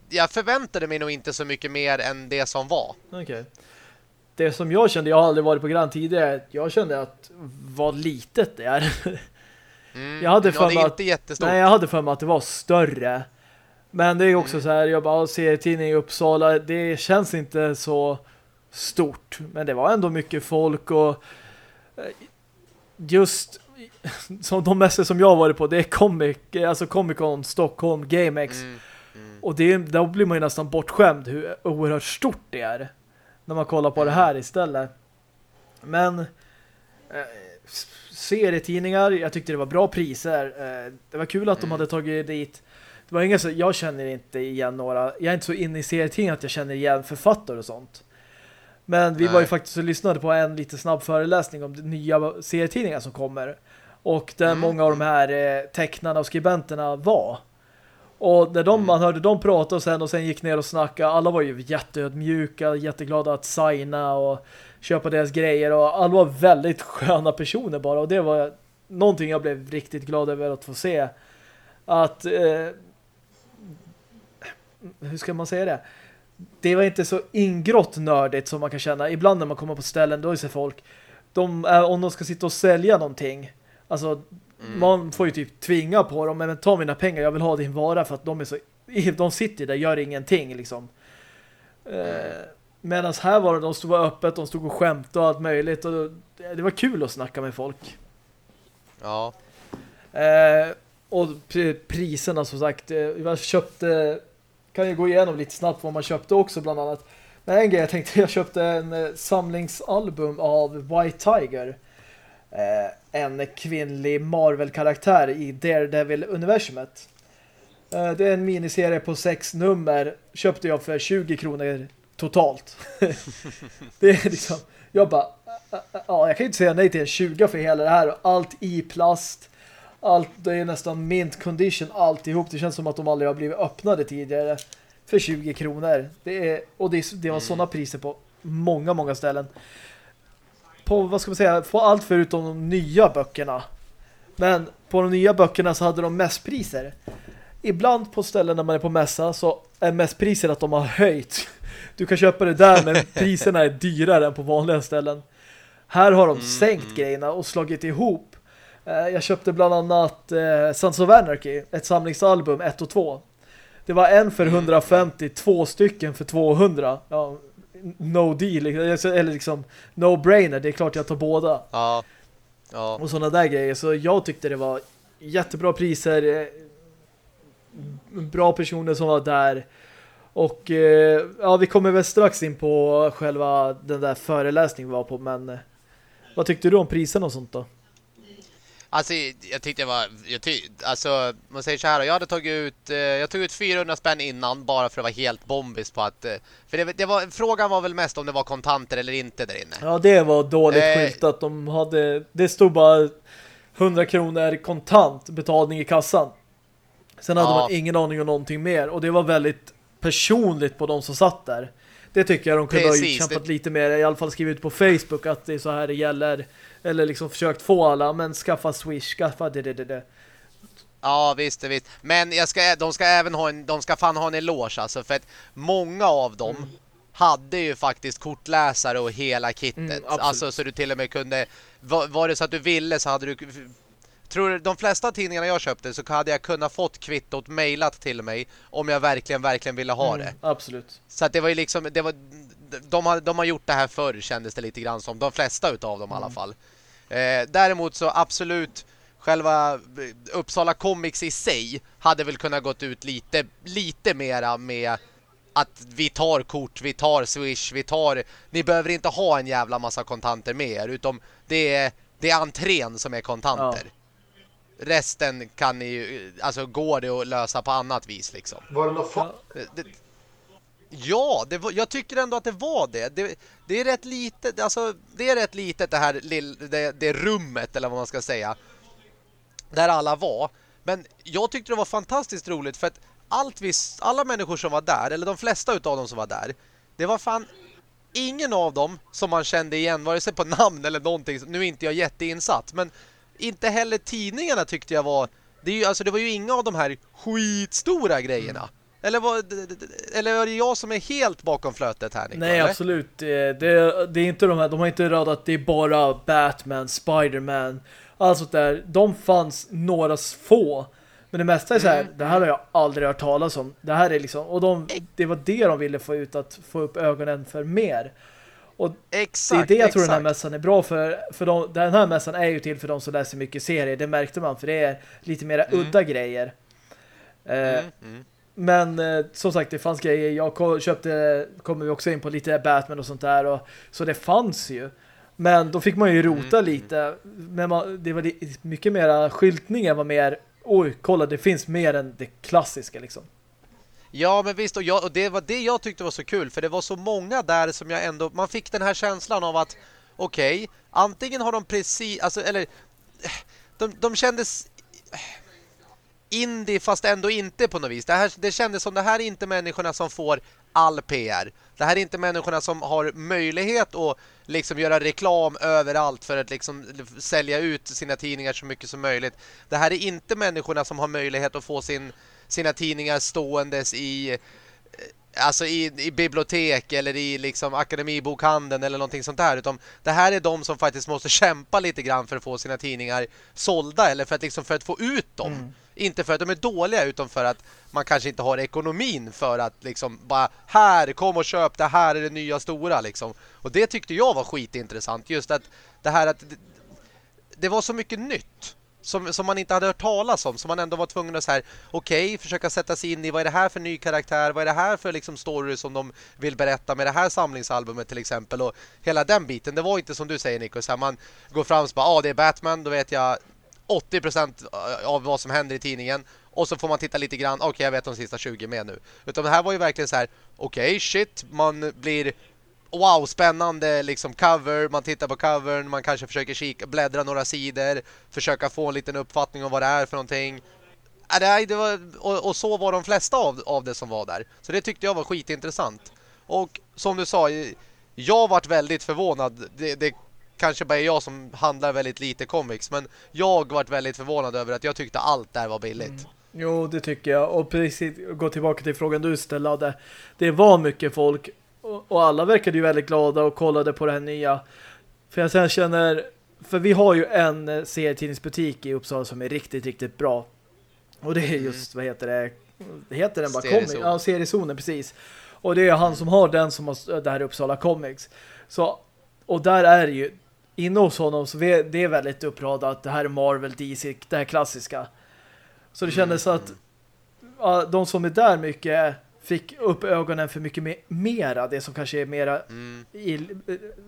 jag förväntade mig nog inte så mycket mer än det som var. Okej. Okay. Det som jag kände, jag har aldrig varit på Grand tidigare, jag kände att vad litet det är. Mm. Jag hade för ja, mig att, Nej, jag hade för mig att det var större. Men det är också mm. så här, jag bara ser tidning i Uppsala, det känns inte så stort. Men det var ändå mycket folk och eh, just som de mässor som jag har varit på, det är Comic, alltså Comic Con, Stockholm, GameX. Mm. Mm. Och det, då blir man ju nästan bortskämd hur oerhört stort det är när man kollar på mm. det här istället. Men eh, serietidningar, jag tyckte det var bra priser. Eh, det var kul att de mm. hade tagit dit det var inga så, jag känner inte igen några, jag är inte så inne i serietidningar att jag känner igen författare och sånt. Men vi Nej. var ju faktiskt och lyssnade på en lite snabb föreläsning om nya serietidningar som kommer. Och där mm. många av de här eh, tecknarna och skribenterna var. Och när de, mm. man hörde dem prata och sen, och sen gick ner och snacka, alla var ju jätteödmjuka, jätteglada att signa och köpa deras grejer och alla var väldigt sköna personer bara och det var någonting jag blev riktigt glad över att få se. Att eh, hur ska man säga det? Det var inte så ingrått nördigt som man kan känna. Ibland när man kommer på ställen, då är det folk de om de ska sitta och sälja någonting alltså mm. man får ju typ tvinga på dem men ta mina pengar, jag vill ha din vara för att de är så de sitter där, gör ingenting liksom. Mm. Eh, Medan här var det, de stod öppet, de stod och skämtade och allt möjligt och det var kul att snacka med folk. Ja. Eh, och priserna som sagt, eh, jag köpte kan ju gå igenom lite snabbt vad man köpte också bland annat. Men en grej jag tänkte, jag köpte en eh, samlingsalbum av White Tiger. Eh, en kvinnlig Marvel-karaktär i Daredevil-universumet. Eh, det är en miniserie på sex nummer. Köpte jag för 20 kronor totalt. det är liksom, jag bara, ja, jag kan ju inte säga nej till en 20 för hela det här. Allt i plast allt, det är nästan mint condition alltihop. Det känns som att de aldrig har blivit öppnade tidigare för 20 kronor. Det är, och det, det var mm. sådana priser på många, många ställen. På, vad ska man säga, på allt förutom de nya böckerna. Men på de nya böckerna så hade de mest priser. Ibland på ställen när man är på mässa så är mest priser att de har höjt. Du kan köpa det där men priserna är dyrare än på vanliga ställen. Här har de mm, sänkt mm. grejerna och slagit ihop Eh, jag köpte bland annat eh, Sons of Anarchy, ett samlingsalbum 1 och 2. Det var en för 150, två stycken för 200. Ja, no deal, eller liksom no-brainer. Det är klart jag tar båda. Ja. ja. Och sådana där grejer. Så jag tyckte det var jättebra priser. Eh, bra personer som var där. Och eh, ja, vi kommer väl strax in på själva den där föreläsningen vi var på. Men vad tyckte du om priserna och sånt då? Alltså jag tyckte det var jag tyck, alltså man säger så här jag hade tagit ut eh, jag tog ut 400 spänn innan bara för att vara helt bombis på att eh, för det, det, var frågan var väl mest om det var kontanter eller inte där inne. Ja, det var dåligt eh, skyltat. De hade det stod bara 100 kronor kontant betalning i kassan. Sen hade ja. man ingen aning om någonting mer och det var väldigt personligt på de som satt där. Det tycker jag de kunde Precis, ha kämpat det... lite mer. I alla fall skrivit på Facebook att det är så här det gäller eller liksom försökt få alla, men skaffa Swish, skaffa det, det, det, det. Ja, visst, visst. Men jag ska, de ska även ha en, de ska fan ha en eloge alltså, för att många av dem mm. hade ju faktiskt kortläsare och hela kittet. Mm, alltså så du till och med kunde, var, var det så att du ville så hade du tror du, de flesta tidningarna jag köpte så hade jag kunnat fått kvittot mejlat till mig om jag verkligen, verkligen ville ha mm, det. Absolut. Så att det var ju liksom, det var, de, har, de har gjort det här förr kändes det lite grann som, de flesta utav dem mm. i alla mm. fall. Eh, däremot så absolut själva Uppsala Comics i sig hade väl kunnat gått ut lite, lite mera med att vi tar kort, vi tar Swish, vi tar... Ni behöver inte ha en jävla massa kontanter med er, utom det är, det är entrén som är kontanter. Ja. Resten kan ni ju, alltså går det att lösa på annat vis liksom. Var det något ja. Det, ja, det var, jag tycker ändå att det var det. det. Det är rätt litet, alltså det är rätt litet det här det, det rummet eller vad man ska säga. Där alla var. Men jag tyckte det var fantastiskt roligt för att allt vi, alla människor som var där, eller de flesta av dem som var där, det var fan ingen av dem som man kände igen, vare sig på namn eller någonting. Nu är inte jag jätteinsatt, men inte heller tidningarna tyckte jag var... Det, är ju, alltså, det var ju inga av de här skitstora grejerna. Mm. Eller, var, eller är det jag som är helt bakom flötet här, Nico, Nej, eller? absolut. Det, det, det, är inte de här, de har inte radat det är bara Batman, Spiderman, allt sånt där. De fanns några få. Men det mesta är så här, mm. det här har jag aldrig hört talas om. Det här är liksom, och de, det var det de ville få ut, att få upp ögonen för mer. Och exakt, det är det jag tror exakt. den här mässan är bra för. För de, den här mässan är ju till för de som läser mycket serier. Det märkte man, för det är lite mer mm. udda grejer. Eh, mm, mm. Men eh, som sagt, det fanns grejer. Jag köpte, kommer vi också in på lite Batman och sånt där. Och, så det fanns ju. Men då fick man ju rota mm, lite. Men man, det var mycket mer skyltningen var mer oj, kolla, det finns mer än det klassiska liksom. Ja, men visst, och, jag, och, det var det jag tyckte var så kul, för det var så många där som jag ändå, man fick den här känslan av att, okej, okay, antingen har de precis, alltså, eller, de, de kändes indie fast ändå inte på något vis. Det, här, det kändes som det här är inte människorna som får all PR. Det här är inte människorna som har möjlighet att liksom göra reklam överallt för att liksom sälja ut sina tidningar så mycket som möjligt. Det här är inte människorna som har möjlighet att få sin, sina tidningar ståendes i eh, alltså i, i bibliotek eller i liksom akademibokhandeln eller någonting sånt där utan det här är de som faktiskt måste kämpa lite grann för att få sina tidningar sålda eller för att liksom för att få ut dem. Mm. Inte för att de är dåliga utan för att man kanske inte har ekonomin för att liksom bara här, kom och köp det här är det nya stora liksom. Och det tyckte jag var skitintressant. Just att det här att det, det var så mycket nytt som, som man inte hade hört talas om. Som man ändå var tvungen att så här, okej, okay, försöka sätta sig in i vad är det här för ny karaktär? Vad är det här för liksom story som de vill berätta med det här samlingsalbumet till exempel? Och hela den biten, det var inte som du säger Nico, så här, man går fram och bara, ja ah, det är Batman, då vet jag 80% eh, av vad som händer i tidningen och så får man titta lite grann, okej okay, jag vet de sista 20 med nu. Utan det här var ju verkligen så här, okej okay, shit, man blir wow, spännande liksom cover, man tittar på covern, man kanske försöker kika, bläddra några sidor, försöka få en liten uppfattning om vad det är för någonting. Äh, Nej, det var, och, och, så var de flesta av, av det som var där. Så det tyckte jag var skitintressant. Och som du sa, jag varit väldigt förvånad. Det, det kanske bara är jag som handlar väldigt lite comics. Men jag varit väldigt förvånad över att jag tyckte allt där var billigt. Mm. Jo, det tycker jag. Och precis, gå tillbaka till frågan du ställde. Det var mycket folk och alla verkade ju väldigt glada och kollade på det här nya. För jag sen känner, för vi har ju en eh, serietidningsbutik i Uppsala som är riktigt, riktigt bra. Och det är mm. just, mm. vad heter det? Heter den bara Comics? Ja, seriezonen, precis. Och det är han som har den som har det här Uppsala Comics. Så, och där är ju inne hos honom så det är väldigt uppradat. Det här är Marvel, DC, det här klassiska. Så det kändes mm. att ja, de som är där mycket fick upp ögonen för mycket mer, mera, det som kanske är mera mm. i,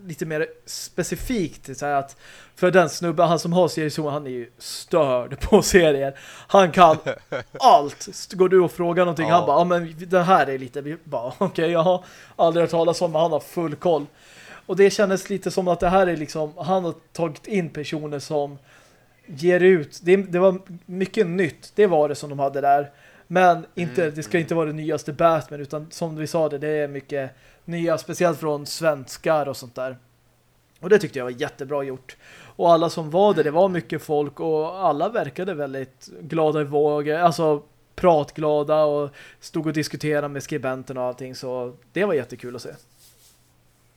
lite mer specifikt så att för den snubben, han som har serien han är ju störd på serien. Han kan allt. Går du och frågar någonting, ja. han bara, ja men det här är lite, bara okej, okay, jag har aldrig hört talas om, men han har full koll. Och det kändes lite som att det här är liksom, han har tagit in personer som ger ut, det, det var mycket nytt, det var det som de hade där. Men inte, mm. det ska inte vara det nyaste Batman utan som vi sa det, det är mycket nya, speciellt från svenskar och sånt där. Och det tyckte jag var jättebra gjort. Och alla som var där, det var mycket folk och alla verkade väldigt glada i vågor, alltså pratglada och stod och diskuterade med skribenten och allting så det var jättekul att se.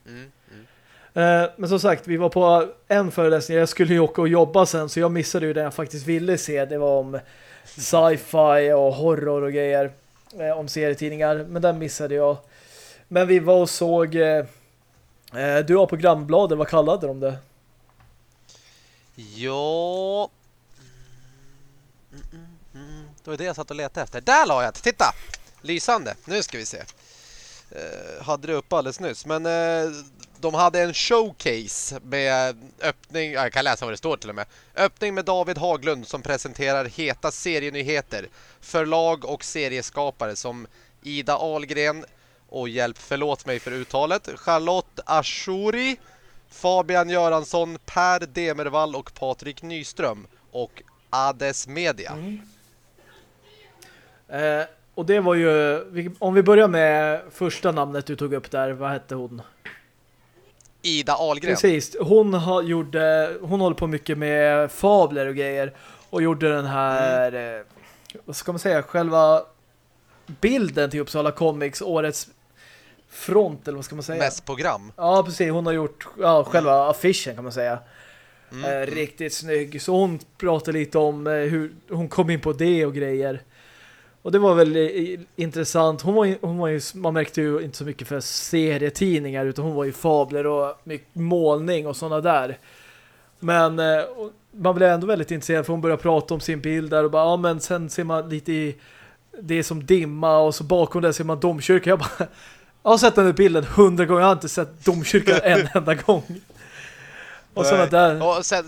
Mm, mm. Eh, men som sagt, vi var på en föreläsning, jag skulle ju åka och jobba sen så jag missade ju det jag faktiskt ville se, det var om sci-fi och horror och grejer eh, om serietidningar. Men den missade jag. Men vi var och såg eh, du har programbladet, vad kallade de det? Ja... Mm, mm, mm. Det var det jag satt och letade efter. Där la jag det. Titta! Lysande. Nu ska vi se. Hade det upp alldeles nyss. Men de hade en showcase med öppning. Jag kan läsa vad det står till och med. Öppning med David Haglund som presenterar heta serienyheter. Förlag och serieskapare som Ida Algren och hjälp förlåt mig för uttalet. Charlotte Ashuri, Fabian Göransson, Per Demervall och Patrik Nyström och Ades Media. Mm. Eh, och det var ju, om vi börjar med första namnet du tog upp där, vad hette hon? Ida Ahlgren. Precis, hon, har, gjorde, hon håller på mycket med fabler och grejer och gjorde den här, mm. eh, vad ska man säga, själva bilden till Uppsala Comics, årets front, eller vad ska man säga? Mest program. Ja, precis. Hon har gjort ja, själva affischen kan man säga. Mm. Eh, riktigt snygg. Så hon pratade lite om eh, hur hon kom in på det och grejer. Och det var väldigt intressant. Hon var, hon var ju, man märkte ju inte så mycket för serietidningar utan hon var ju fabler och målning och sådana där. Men eh, man blev ändå väldigt intresserad för hon började prata om sin bild där och bara, ja men sen ser man lite i det är som dimma och så bakom det ser man domkyrka. Jag bara, jag har sett den här bilden hundra gånger. Jag har inte sett domkyrkan en enda gång. Och sådana där. Och sen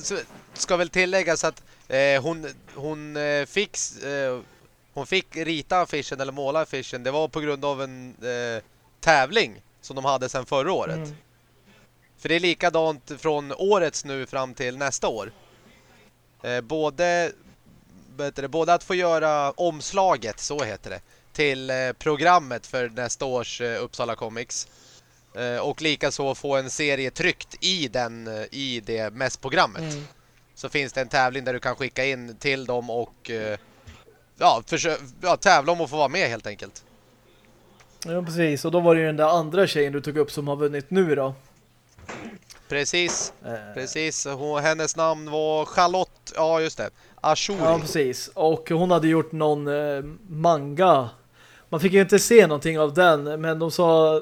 ska väl tilläggas att eh, hon, hon eh, fick eh, hon fick rita affischen eller måla affischen. Det var på grund av en eh, tävling som de hade sedan förra året. Mm. För det är likadant från årets nu fram till nästa år. Eh, både, det, både att få göra omslaget, så heter det till eh, programmet för nästa års eh, Uppsala Comics. Eh, och likaså få en serie tryckt i, den, i det mässprogrammet. Mm. Så finns det en tävling där du kan skicka in till dem och ja, ja, tävla om att få vara med helt enkelt. Ja, precis. Och då var det ju den där andra tjejen du tog upp som har vunnit nu då. Precis, äh. precis. Hon, hennes namn var Charlotte, ja just det, Ashuri. Ja, precis. Och hon hade gjort någon eh, manga man fick ju inte se någonting av den, men de sa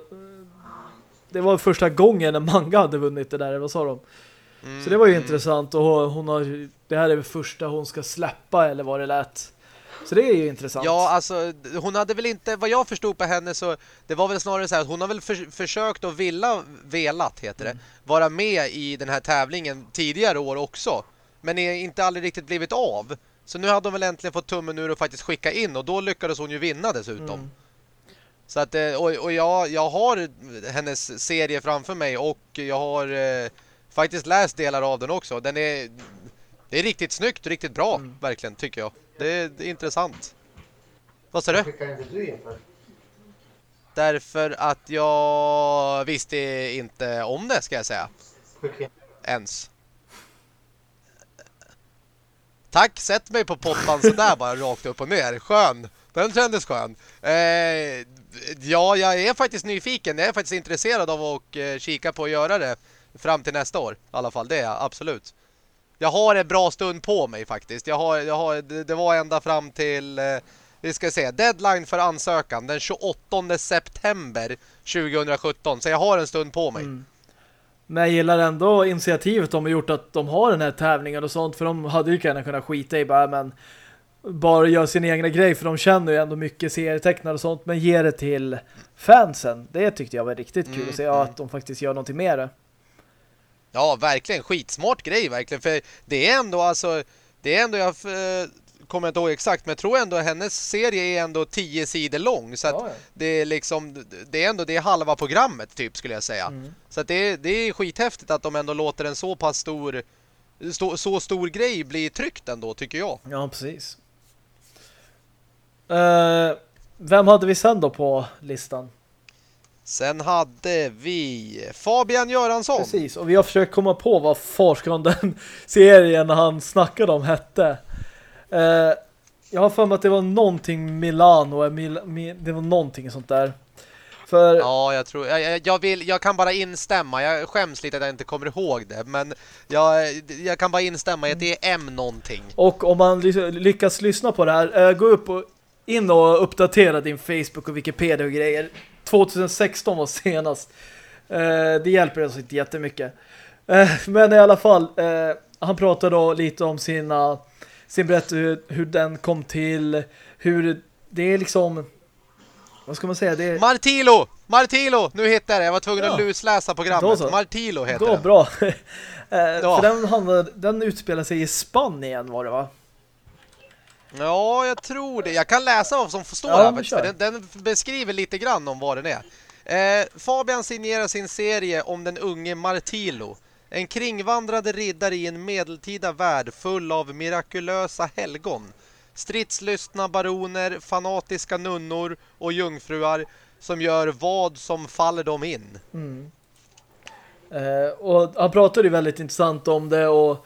det var första gången en manga hade vunnit det där, vad sa de? Mm. Så det var ju intressant och hon har, det här är första hon ska släppa eller vad det lät. Så det är ju intressant. Ja, alltså hon hade väl inte, vad jag förstod på henne så det var väl snarare så här att hon har väl för, försökt att vilja, velat heter det, mm. vara med i den här tävlingen tidigare år också. Men är inte aldrig riktigt blivit av. Så nu hade hon väl äntligen fått tummen ur och faktiskt skicka in och då lyckades hon ju vinna dessutom. Mm. Så att, eh, och, och jag, jag har hennes serie framför mig och jag har eh, faktiskt läst delar av den också. Den är, det är riktigt snyggt, riktigt bra, mm. verkligen, tycker jag. Det är, det är intressant. Vad sa du? Därför att jag visste inte om det, ska jag säga. Ens. Tack, sätt mig på pottan sådär bara rakt upp och ner. Skön. Den kändes skön. Eh, ja, jag är faktiskt nyfiken. Jag är faktiskt intresserad av att eh, kika på att göra det fram till nästa år. I alla fall, det är jag, absolut. Jag har en bra stund på mig faktiskt. Jag har, jag har, det, det var ända fram till... Eh, vi ska se, deadline för ansökan den 28 september 2017. Så jag har en stund på mig. Mm. Men jag gillar ändå initiativet de har gjort att de har den här tävlingen och sånt. För de hade ju gärna kunnat skita i bara, men bara göra sin egna grej. För de känner ju ändå mycket serietecknare och sånt. Men ge det till fansen. Det tyckte jag var riktigt kul mm, att se mm. att de faktiskt gör någonting med det. Ja, verkligen. Skitsmart grej, verkligen. För det är ändå alltså... Det är ändå, jag kommer inte ihåg exakt, men jag tror ändå hennes serie är ändå tio sidor lång. Så ja, ja. det är liksom, det är ändå det är halva programmet typ skulle jag säga. Mm. Så det, är, det är skithäftigt att de ändå låter en så pass stor, så, så stor grej bli tryckt ändå, tycker jag. Ja, precis. Uh, vem hade vi sen då på listan? Sen hade vi Fabian Göransson. Precis, och vi har försökt komma på vad Farskon den serien han snackade om hette. Eh, jag har för mig att det var någonting Milano, Mil, Mil, det var någonting sånt där. För... Ja, jag tror jag, jag, vill, jag kan bara instämma. Jag skäms lite att jag inte kommer ihåg det, men jag, jag kan bara instämma i att det är M någonting. Och om man lyckas lyssna på det här, eh, gå upp och in och uppdatera din Facebook och Wikipedia och grejer. 2016 var senast. Eh, det hjälper oss inte jättemycket. Men i alla fall han pratade då lite om sina sin berättelse hur, hur den kom till, hur det är liksom vad ska man säga? Det är... Martilo! Martilo! Nu hittar jag det. Jag var tvungen ja. att lusläsa programmet. Martilo heter då, bra. eh, ja. För den, handlade, den utspelar sig i Spanien var det va? Ja, jag tror det. Jag kan läsa vad som står ja, här. För den, den, beskriver lite grann om vad den är. Eh, Fabian signerar sin serie om den unge Martilo. En kringvandrande riddare i en medeltida värld full av mirakulösa helgon. Stridslystna baroner, fanatiska nunnor och jungfruar som gör vad som faller dem in. Mm. Eh, och han pratade ju väldigt intressant om det och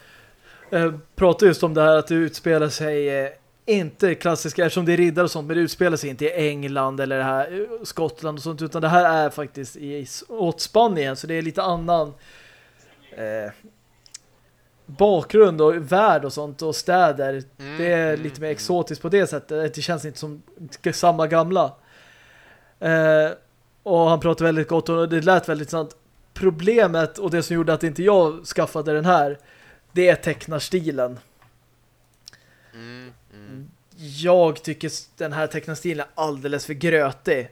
eh, pratade just om det här att det utspelar sig eh, inte klassiska, eftersom det är riddare och sånt, men det utspelar sig inte i England eller här, eh, Skottland och sånt, utan det här är faktiskt i, åt Spanien, så det är lite annan eh, bakgrund och värld och sånt och städer. Mm, det är mm, lite mer mm. exotiskt på det sättet. Det känns inte som samma gamla. Eh, och han pratade väldigt gott och det lät väldigt sant. Problemet och det som gjorde att inte jag skaffade den här det är tecknarstilen. Jag tycker den här tecknarstilen är alldeles för grötig.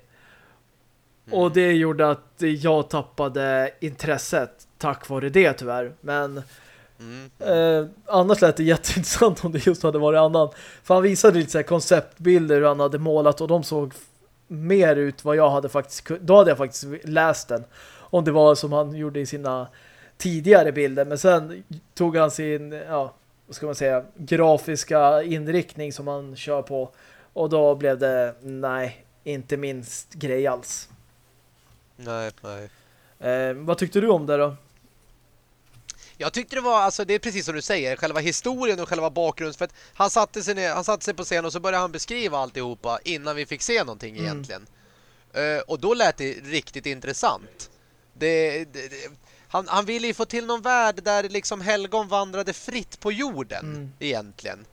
Och mm. det gjorde att jag tappade intresset tack vare det tyvärr. Men mm. eh, annars lät det jätteintressant om det just hade varit annan. För han visade lite så konceptbilder han hade målat och de såg mer ut vad jag hade faktiskt då hade jag faktiskt läst den. Om det var som han gjorde i sina tidigare bilder. Men sen tog han sin, ja, vad ska man säga, grafiska inriktning som han kör på. Och då blev det, nej, inte minst grej alls. Nej, nej. Eh, vad tyckte du om det då? Jag tyckte det var, alltså det är precis som du säger, själva historien och själva bakgrunden. För att han satte sig, ner, han satte sig på scen och så började han beskriva alltihopa innan vi fick se någonting mm. egentligen. Uh, och då lät det riktigt intressant. Det, det, det, han, han ville ju få till någon värld där liksom helgon vandrade fritt på jorden mm. egentligen.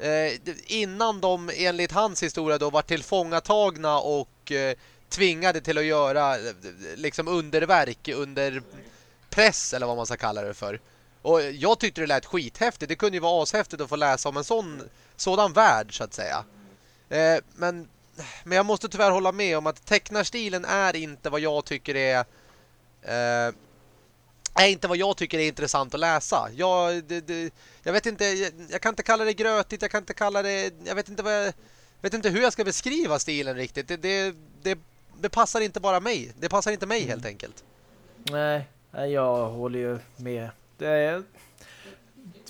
Uh, innan de enligt hans historia då var tillfångatagna och uh, tvingade till att göra liksom underverk under press eller vad man ska kalla det för. Och jag tyckte det lät skithäftigt. Det kunde ju vara ashäftigt att få läsa om en sån, sådan värld så att säga. Eh, men, men jag måste tyvärr hålla med om att tecknarstilen är inte vad jag tycker är... Eh, är inte vad jag tycker är intressant att läsa. Jag, det, det, jag vet inte, jag, jag, kan inte kalla det grötigt, jag kan inte kalla det... Jag vet inte, vad jag, vet inte hur jag ska beskriva stilen riktigt. Det, det, det, det passar inte bara mig. Det passar inte mig helt enkelt. Nej, jag håller ju med. Det,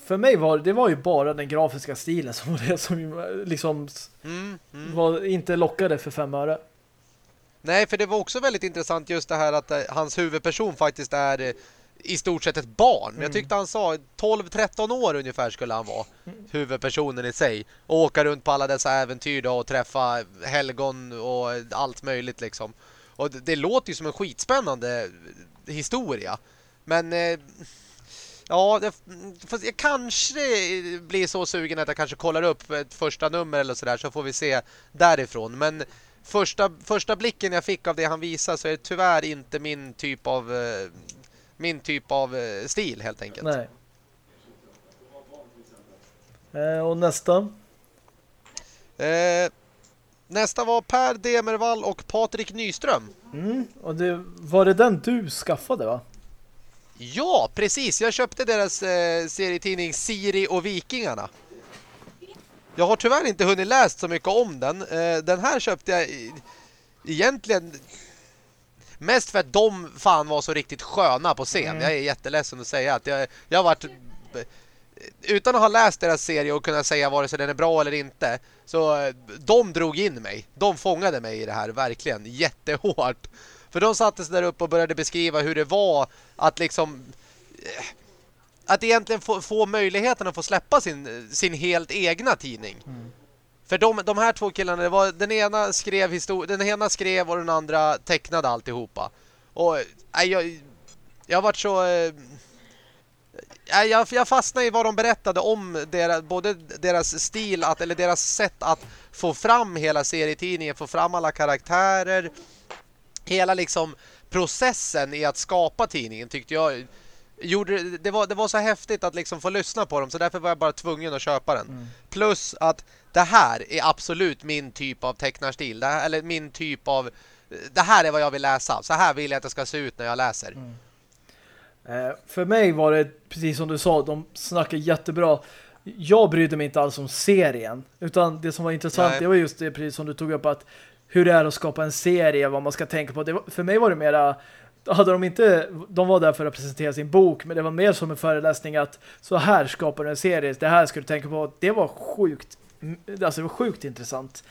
för mig var det var ju bara den grafiska stilen som var det som liksom mm, mm. Var, inte lockade för fem öre. Nej, för det var också väldigt intressant just det här att eh, hans huvudperson faktiskt är eh, i stort sett ett barn. Mm. Jag tyckte han sa 12-13 år ungefär skulle han vara. Huvudpersonen i sig. Och åka runt på alla dessa äventyr då och träffa helgon och allt möjligt liksom. Och det, det låter ju som en skitspännande historia. Men eh, ja, det, jag kanske blir så sugen att jag kanske kollar upp ett första nummer eller sådär så får vi se därifrån. Men första, första blicken jag fick av det han visar så är det tyvärr inte min typ av eh, min typ av eh, stil helt enkelt. Nej. Eh, och nästa? Eh, nästa var Per Demervall och Patrik Nyström. Mm, och det, var det den du skaffade va? Ja, precis. Jag köpte deras eh, serietidning Siri och Vikingarna. Jag har tyvärr inte hunnit läst så mycket om den. Eh, den här köpte jag egentligen mest för att de fan var så riktigt sköna på scen. Mm. Jag är jätteledsen att säga att jag, jag har varit utan att ha läst deras serie och kunna säga vare sig den är bra eller inte så de drog in mig. De fångade mig i det här verkligen jättehårt. För de satte sig där uppe och började beskriva hur det var att liksom eh, att egentligen få, få möjligheten att få släppa sin, sin helt egna tidning. Mm. För de, de här två killarna, det var, den ena skrev den ena skrev och den andra tecknade alltihopa. Och äh, jag, jag har varit så... Eh, äh, jag, jag fastnade i vad de berättade om deras, både deras stil att, eller deras sätt att få fram hela serietidningen, få fram alla karaktärer hela liksom processen i att skapa tidningen tyckte jag gjorde det var, det var så häftigt att liksom få lyssna på dem så därför var jag bara tvungen att köpa den. Mm. Plus att det här är absolut min typ av tecknarstil. Här, eller min typ av... Det här är vad jag vill läsa. Så här vill jag att det ska se ut när jag läser. Mm. Eh, för mig var det, precis som du sa, de snackar jättebra. Jag brydde mig inte alls om serien. Utan det som var intressant, Nej. det var just det precis som du tog upp att hur det är att skapa en serie, vad man ska tänka på. Var, för mig var det mera hade de inte, de var där för att presentera sin bok, men det var mer som en föreläsning att så här skapar du en serie, det här ska du tänka på. Det var sjukt, alltså det var sjukt intressant.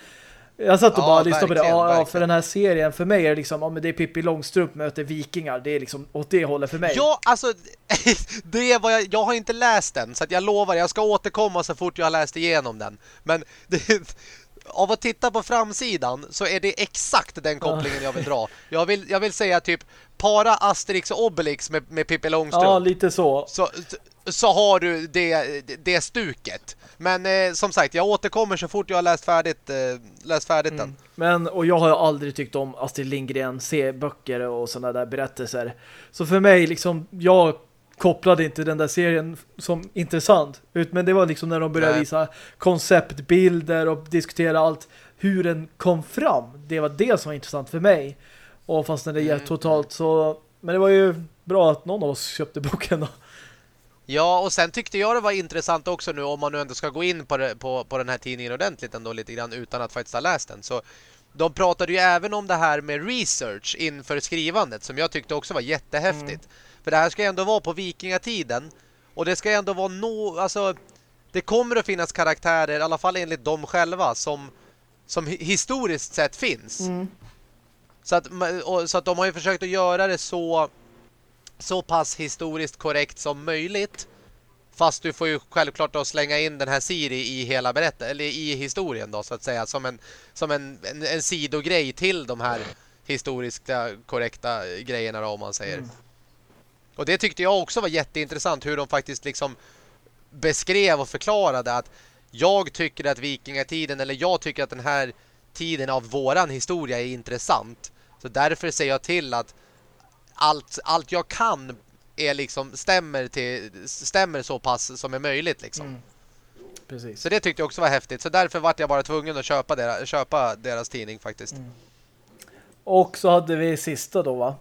Jag satt och ja, bara lyssnade på det. Ja, för den här serien, för mig är det liksom, ja men det är Pippi Långstrup möter vikingar. Det är liksom åt det hållet för mig. Ja, alltså, det var jag, jag har inte läst den, så jag lovar, jag ska återkomma så fort jag har läst igenom den. Men det, av att titta på framsidan så är det exakt den kopplingen jag vill dra. Jag vill, jag vill säga typ para Asterix och Obelix med, med Pippi Långstrump. Ja, lite så. Så, så har du det, det stuket. Men eh, som sagt, jag återkommer så fort jag har läst färdigt, eh, läst färdigt mm. den. Men, och jag har aldrig tyckt om Astrid Lindgren C-böcker och sådana där berättelser. Så för mig, liksom, jag kopplade inte den där serien som intressant. Men det var liksom när de började Nej. visa konceptbilder och diskutera allt, hur den kom fram. Det var det som var intressant för mig. Och fast är mm. totalt så... Men det var ju bra att någon av oss köpte boken då. Ja, och sen tyckte jag det var intressant också nu om man nu ändå ska gå in på, på, på den här tidningen ordentligt ändå lite grann utan att faktiskt ha läst den. Så de pratade ju även om det här med research inför skrivandet som jag tyckte också var jättehäftigt. Mm. För det här ska ändå vara på vikingatiden och det ska ändå vara no... Alltså, det kommer att finnas karaktärer, i alla fall enligt dem själva, som, som historiskt sett finns. Mm. Så, att, och, så att de har ju försökt att göra det så så pass historiskt korrekt som möjligt. Fast du får ju självklart då slänga in den här Siri i hela berättelsen eller i historien då så att säga som en som en, en, en sidogrej till de här historiskt korrekta grejerna då, om man säger. Mm. Och det tyckte jag också var jätteintressant hur de faktiskt liksom beskrev och förklarade att jag tycker att vikingatiden eller jag tycker att den här tiden av våran historia är intressant. Så därför säger jag till att allt, allt jag kan är liksom stämmer till stämmer så pass som är möjligt liksom. Mm. Precis. Så det tyckte jag också var häftigt. Så därför var jag bara tvungen att köpa deras, köpa deras tidning faktiskt. Mm. Och så hade vi sista då va?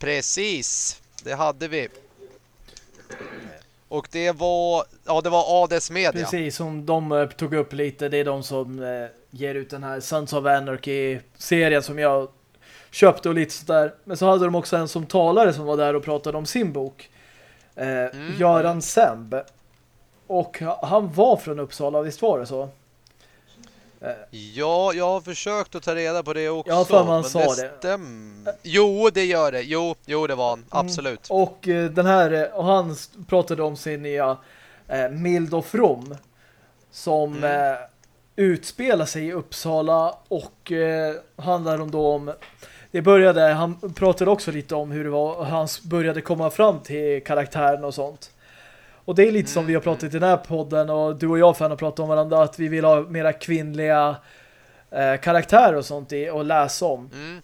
Precis. Det hade vi. Och det var ja det var Ades Media. Precis, som de eh, tog upp lite. Det är de som eh, ger ut den här Sons of Anarchy-serien som jag köpte och lite sådär. Men så hade de också en som talare som var där och pratade om sin bok. Eh, mm. Göran Semb. Och han var från Uppsala, visst var det så? Ja, jag har försökt att ta reda på det också. Ja, för man sa det. Stäm... Jo, det gör det. Jo, jo det var han. Mm. Absolut. Mm. Och eh, den här, eh, och han pratade om sin nya eh, Mild och From som mm. eh, utspelar sig i Uppsala och eh, handlar om då om det började, han pratade också lite om hur det var, han började komma fram till karaktären och sånt. Och det är lite som vi har pratat i den här podden och du och jag fan har pratat om varandra att vi vill ha mera kvinnliga eh, karaktärer och sånt i, och läsa om. Mm.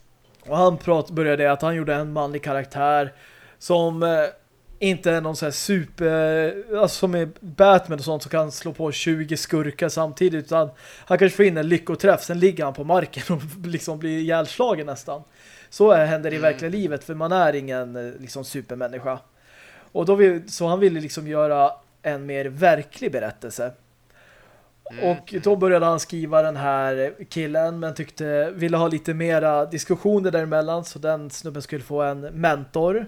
Och han prat, började att han gjorde en manlig karaktär som eh, inte är någon sån här super alltså som är Batman och sånt som kan slå på 20 skurkar samtidigt utan han kanske får in en lyckoträff sen ligger han på marken och liksom blir ihjälslagen nästan. Så händer det i mm. verkliga livet för man är ingen eh, liksom supermänniska. Och då vill, så han ville liksom göra en mer verklig berättelse. Mm. Och då började han skriva den här killen men tyckte ville ha lite mera diskussioner däremellan så den snubben skulle få en mentor.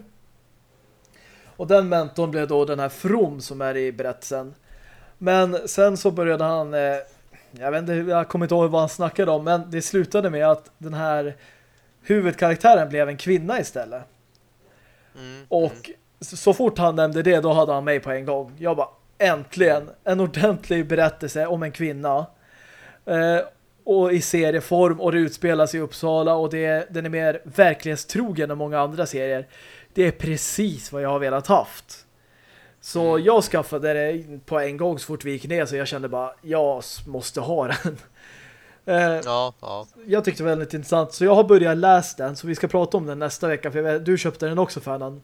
Och den mentorn blev då den här From som är i berättelsen. Men sen så började han eh, jag vet inte, jag kommer inte ihåg vad han snackade om men det slutade med att den här huvudkaraktären blev en kvinna istället. Mm. Och mm. Så, fort han nämnde det, då hade han mig på en gång. Jag bara, äntligen, en ordentlig berättelse om en kvinna. Eh, och i serieform och det utspelas i Uppsala och det, den är mer verklighetstrogen än många andra serier. Det är precis vad jag har velat haft. Så mm. jag skaffade det på en gång så fort vi gick ner så jag kände bara, jag måste ha den. Eh, ja, ja. Jag tyckte det var väldigt intressant. Så jag har börjat läsa den. Så vi ska prata om den nästa vecka. För vet, du köpte den också, Fernan.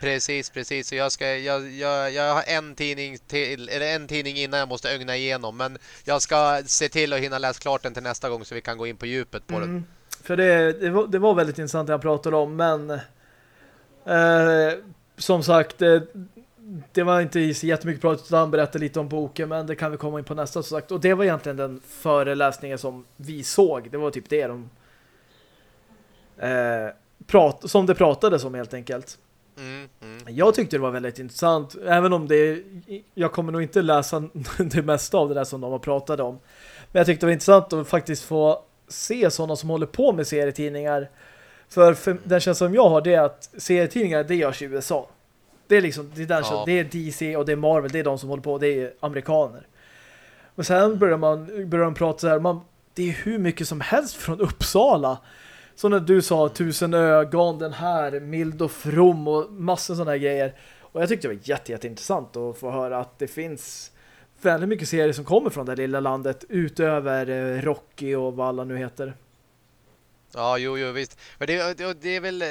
Precis, precis. Så jag, ska, jag, jag, jag har en tidning till, eller en tidning innan jag måste ögna igenom. Men jag ska se till att hinna läsa klart den till nästa gång så vi kan gå in på djupet på mm. den. För det, det, var, det var väldigt intressant det jag pratade om, men eh, som sagt, det, det var inte så jättemycket prat utan han berättade lite om boken, men det kan vi komma in på nästa som sagt. Och det var egentligen den föreläsningen som vi såg. Det var typ det de eh, prat, som det pratades om helt enkelt. Mm, mm. Jag tyckte det var väldigt intressant, även om det jag kommer nog inte läsa det mesta av det där som de har pratat om. Men jag tyckte det var intressant att faktiskt få se sådana som håller på med serietidningar. För, för den känslan som jag har det är att serietidningar, det görs i USA. Det är liksom, det är, den ja. det är DC och det är Marvel, det är de som håller på, det är amerikaner. Men sen börjar man börjar de prata så här, man, det är hur mycket som helst från Uppsala. Så när du sa tusen ögon, den här, mild och from och massor sådana här grejer. Och jag tyckte det var jätte, jätteintressant att få höra att det finns väldigt mycket serier som kommer från det lilla landet utöver eh, Rocky och vad alla nu heter. Ja, jo, jo, visst. Men det, det, det är väl... Eh,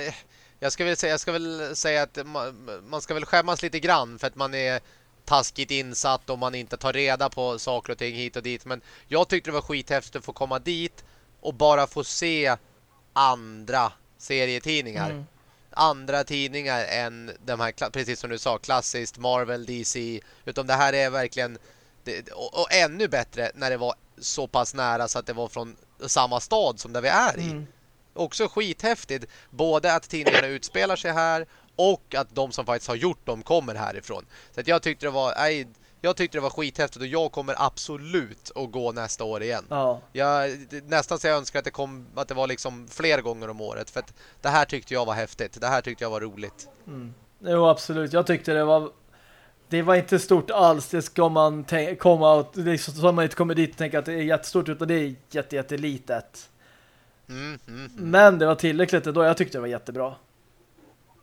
jag ska väl säga, jag ska väl säga att man, man ska väl skämmas lite grann för att man är taskigt insatt och man inte tar reda på saker och ting hit och dit. Men jag tyckte det var skithäftigt att få komma dit och bara få se andra serietidningar. Mm. Andra tidningar än de här, precis som du sa, klassiskt Marvel, DC. Utan det här är verkligen det, och, och, ännu bättre när det var så pass nära så att det var från samma stad som där vi är i. Mm. Också skithäftigt. Både att tidningarna utspelar sig här och att de som faktiskt har gjort dem kommer härifrån. Så att jag tyckte det var... Nej, jag tyckte det var skithäftigt och jag kommer absolut att gå nästa år igen. Ja. Jag, nästan så jag önskar att det, kom, att det var liksom fler gånger om året. För att det här tyckte jag var häftigt. Det här tyckte jag var roligt. Mm. Jo, absolut. Jag tyckte det var det var inte stort alls. Det ska man komma och det så man inte kommer dit och tänka att det är jättestort utan det är jätte, jättelitet. Mm, mm, mm. Men det var tillräckligt då. Jag tyckte det var jättebra.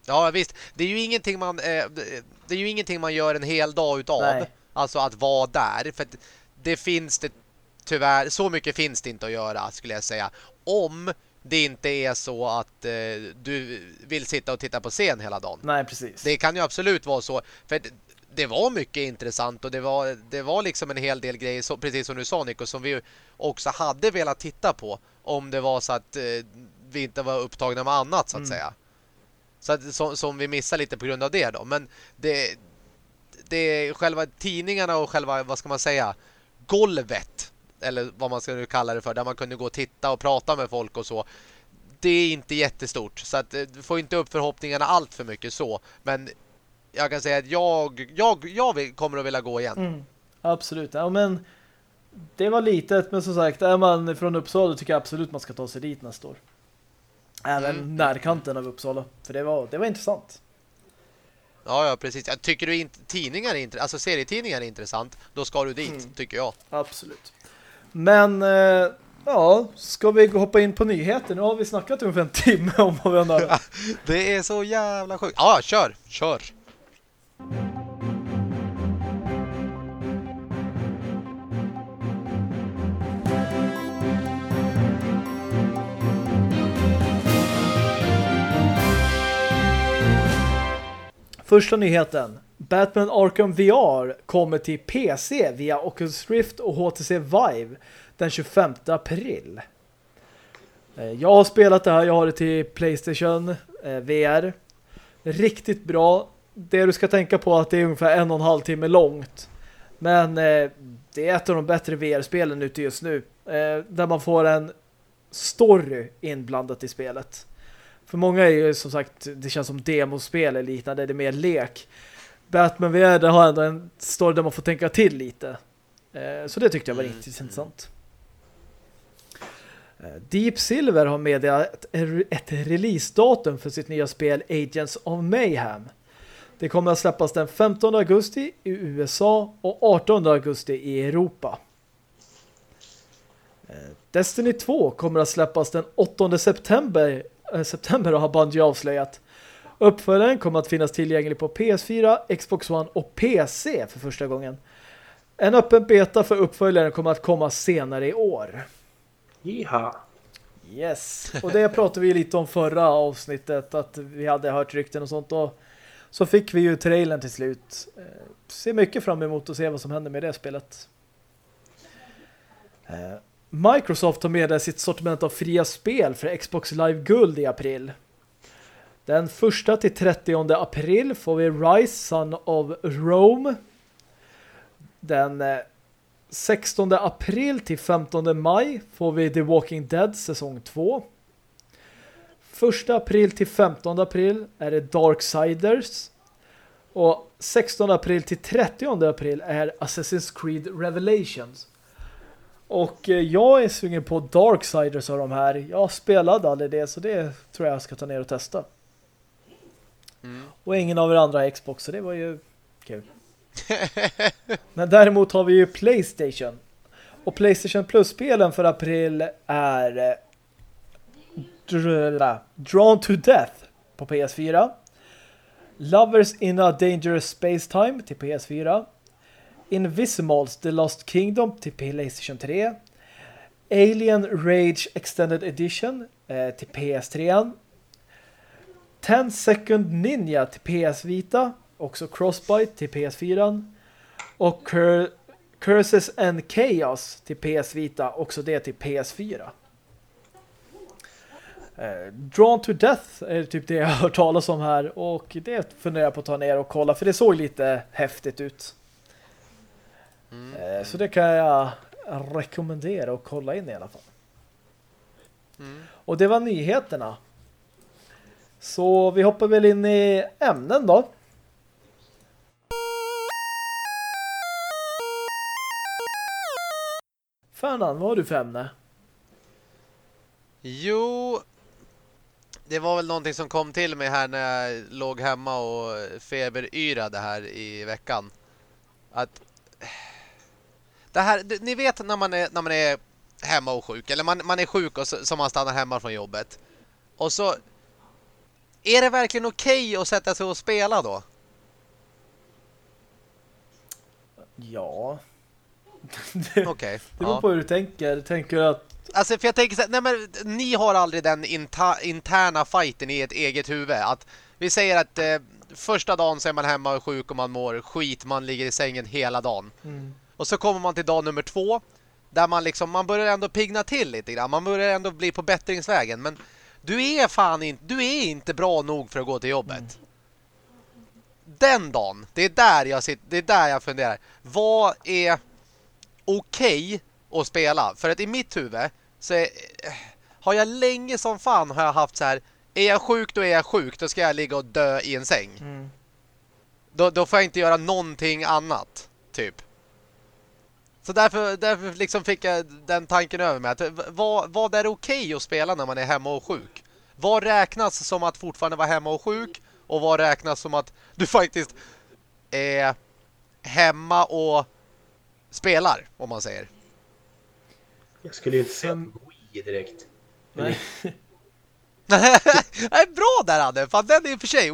Ja, visst. Det är ju ingenting man eh, det är ju ingenting man gör en hel dag utav. Nej. Alltså att vara där. För det finns det tyvärr, så mycket finns det inte att göra skulle jag säga. Om det inte är så att eh, du vill sitta och titta på scen hela dagen. Nej, precis. Det kan ju absolut vara så. För det var mycket intressant och det var, det var liksom en hel del grejer, så, precis som du sa Nico, som vi också hade velat titta på om det var så att eh, vi inte var upptagna med annat så att mm. säga. Så att, som, som, vi missar lite på grund av det då. Men det, det själva tidningarna och själva, vad ska man säga, golvet, eller vad man ska nu kalla det för, där man kunde gå och titta och prata med folk och så. Det är inte jättestort, så att eh, få inte upp förhoppningarna allt för mycket så. Men jag kan säga att jag, jag, jag kommer att vilja gå igen. Mm, absolut, ja men det var litet, men som sagt, är man från Uppsala tycker jag absolut man ska ta sig dit nästa år. Även mm. närkanten av Uppsala, för det var, det var intressant. Ja, ja, precis. Jag tycker du inte tidningar är intressant, alltså serietidningar är intressant, då ska du dit, mm. tycker jag. Absolut. Men eh, ja, ska vi hoppa in på nyheter? Nu har vi snackat ungefär en timme om vad vi har Det är så jävla sjukt. Ja, kör, kör. Första nyheten. Batman Arkham VR kommer till PC via Oculus Rift och HTC Vive den 25 april. Eh, jag har spelat det här, jag har det till Playstation eh, VR. Riktigt bra. Det du ska tänka på är att det är ungefär en och en halv timme långt. Men eh, det är ett av de bättre VR-spelen ute just nu. Där man får en story inblandat i spelet. För många är ju som sagt, det känns som demospel eller liknande, det är mer lek. Batman VR det har ändå en story där man får tänka till lite. Eh, så det tyckte jag var mm. riktigt intressant. Eh, Deep Silver har meddelat ett releasedatum för sitt nya spel Agents of Mayhem. Det kommer att släppas den 15 augusti i USA och 18 augusti i Europa. Eh, Destiny 2 kommer att släppas den 8 september september har Bungie avslöjat. Uppföljaren kommer att finnas tillgänglig på PS4, Xbox One och PC för första gången. En öppen beta för uppföljaren kommer att komma senare i år. Jiha. Yes. Och det pratade vi lite om förra avsnittet att vi hade hört rykten och sånt och så fick vi ju trailern till slut. Eh, ser mycket fram emot att se vad som händer med det spelet. Microsoft har med sitt sortiment av fria spel för Xbox Live Guld i april. Den första till 30 april får vi Rise Son of Rome. Den eh, 16 april till 15 maj får vi The Walking Dead säsong 2. 1 april till 15 april är det Darksiders. Och 16 april till 30 april är Assassin's Creed Revelations. Och eh, jag är sugen på Darksiders av de här. Jag spelade aldrig det så det tror jag ska ta ner och testa. Mm. Och ingen av er andra har Xbox så det var ju kul. Men däremot har vi ju Playstation. Och Playstation Plus-spelen för april är eh, Drawn to Death på PS4. Lovers in a Dangerous Space Time till PS4. Invisimals The Lost Kingdom till Playstation 3. Alien Rage Extended Edition eh, till PS3. 10 Second Ninja till PS Vita. Också Crossbite till PS4. Och Cur Curses and Chaos till PS Vita. Också det till PS4. Eh, Drawn to Death är typ det jag har hört talas om här och det funderar jag på att ta ner och kolla för det såg lite häftigt ut. Mm. Eh, så det kan jag rekommendera och kolla in i alla fall. Mm. Och det var nyheterna. Så vi hoppar väl in i ämnen då. Fernan, vad har du för ämne? Jo, det var väl någonting som kom till mig här när jag låg hemma och feberyrade här i veckan. Att det här, ni vet när man är, när man är hemma och sjuk, eller man, man är sjuk och så, så man stannar hemma från jobbet. Och så är det verkligen okej okay att sätta sig och spela då? Ja. Okej. Okay. Det beror ja. på hur du tänker. Tänker att Alltså för jag tänker så här, nej men ni har aldrig den inta, interna fighten i ett eget huvud. Att vi säger att eh, första dagen så är man hemma och sjuk och man mår skit. Man ligger i sängen hela dagen. Mm. Och så kommer man till dag nummer två. Där man liksom, man börjar ändå pigna till lite grann. Man börjar ändå bli på bättringsvägen. Men du är fan inte, du är inte bra nog för att gå till jobbet. Mm. Den dagen, det är där jag sitter, det är där jag funderar. Vad är okej okay att spela? För att i mitt huvud så är, har jag länge som fan har jag haft så här är jag sjuk då är jag sjuk då ska jag ligga och dö i en säng. Mm. Då, då får jag inte göra någonting annat typ. Så därför, därför liksom fick jag den tanken över mig. Att, vad, vad är okej okay att spela när man är hemma och sjuk? Vad räknas som att fortfarande vara hemma och sjuk? Och vad räknas som att du faktiskt är hemma och spelar, om man säger. Jag skulle ju inte säga Wii direkt. Nej. Nej, bra där Anne. Fan, den är för sig.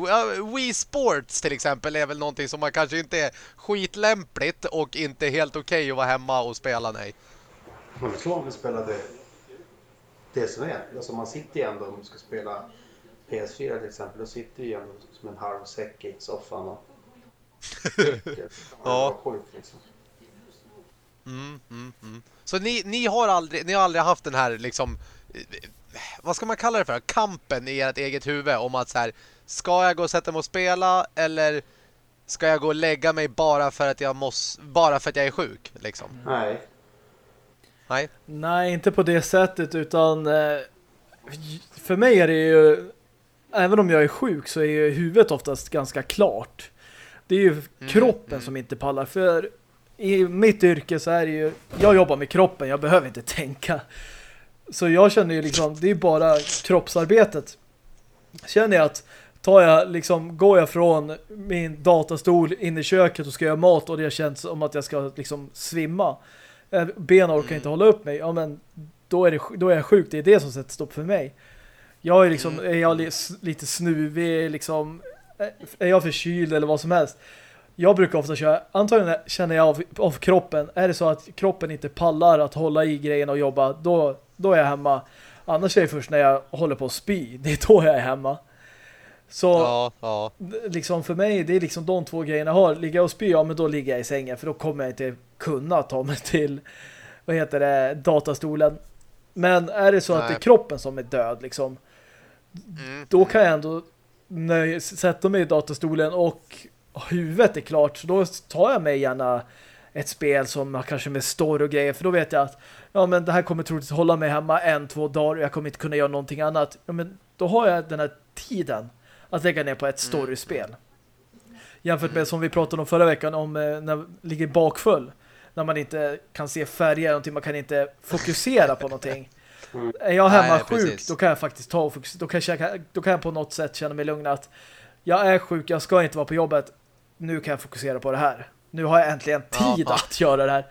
Wii Sports till exempel är väl någonting som man kanske inte är skitlämpligt och inte helt okej okay att vara hemma och spela, nej. Men så om vi spelade det som är. Alltså man sitter ju ändå om du ska spela PS4 till exempel. Då sitter ju ändå som en halv säck i soffan och ja. Sjukt, liksom. Mm, mm, mm. Så ni, ni, har aldrig, ni har aldrig haft den här liksom vad ska man kalla det för? Kampen i ert eget huvud om att så här, ska jag gå och sätta mig och spela eller ska jag gå och lägga mig bara för att jag måste bara för att jag är sjuk liksom? Nej. Nej. Nej, inte på det sättet utan eh, för mig är det ju även om jag är sjuk så är ju huvudet oftast ganska klart. Det är ju mm, kroppen mm. som inte pallar för i mitt yrke så är det ju jag jobbar med kroppen, jag behöver inte tänka. Så jag känner ju liksom, det är bara kroppsarbetet. Känner jag att tar jag liksom, går jag från min datastol in i köket och ska göra mat och det känns som att jag ska liksom svimma. Eh, ben orkar inte hålla upp mig. Ja men då är, det, då är jag sjuk. Det är det som sätter stopp för mig. Jag är liksom, är jag lite snuvig liksom, eh, är jag förkyld eller vad som helst jag brukar ofta köra, antagligen känner jag av, av, kroppen, är det så att kroppen inte pallar att hålla i grejerna och jobba, då, då är jag hemma. Annars är det först när jag håller på att spy, det är då jag är hemma. Så ja, ja. liksom för mig, det är liksom de två grejerna jag har. Ligga och spy, ja men då ligger jag i sängen för då kommer jag inte kunna ta mig till vad heter det, datastolen. Men är det så Nej. att det är kroppen som är död liksom mm. då kan jag ändå nöj, sätta mig i datastolen och huvudet är klart så då tar jag mig gärna ett spel som kanske med story och grejer för då vet jag att ja men det här kommer troligtvis hålla mig hemma en, två dagar och jag kommer inte kunna göra någonting annat. Ja men då har jag den här tiden att lägga ner på ett mm. storyspel. Jämfört med som vi pratade om förra veckan om eh, när man ligger bakfull. När man inte kan se färger någonting, man kan inte fokusera på någonting. Mm. Är jag hemma Nej, sjuk, precis. då kan jag faktiskt ta och fokusera. Då kan, jag, då kan jag på något sätt känna mig lugn att jag är sjuk, jag ska inte vara på jobbet. Nu kan jag fokusera på det här. Nu har jag äntligen tid ja, att göra det här.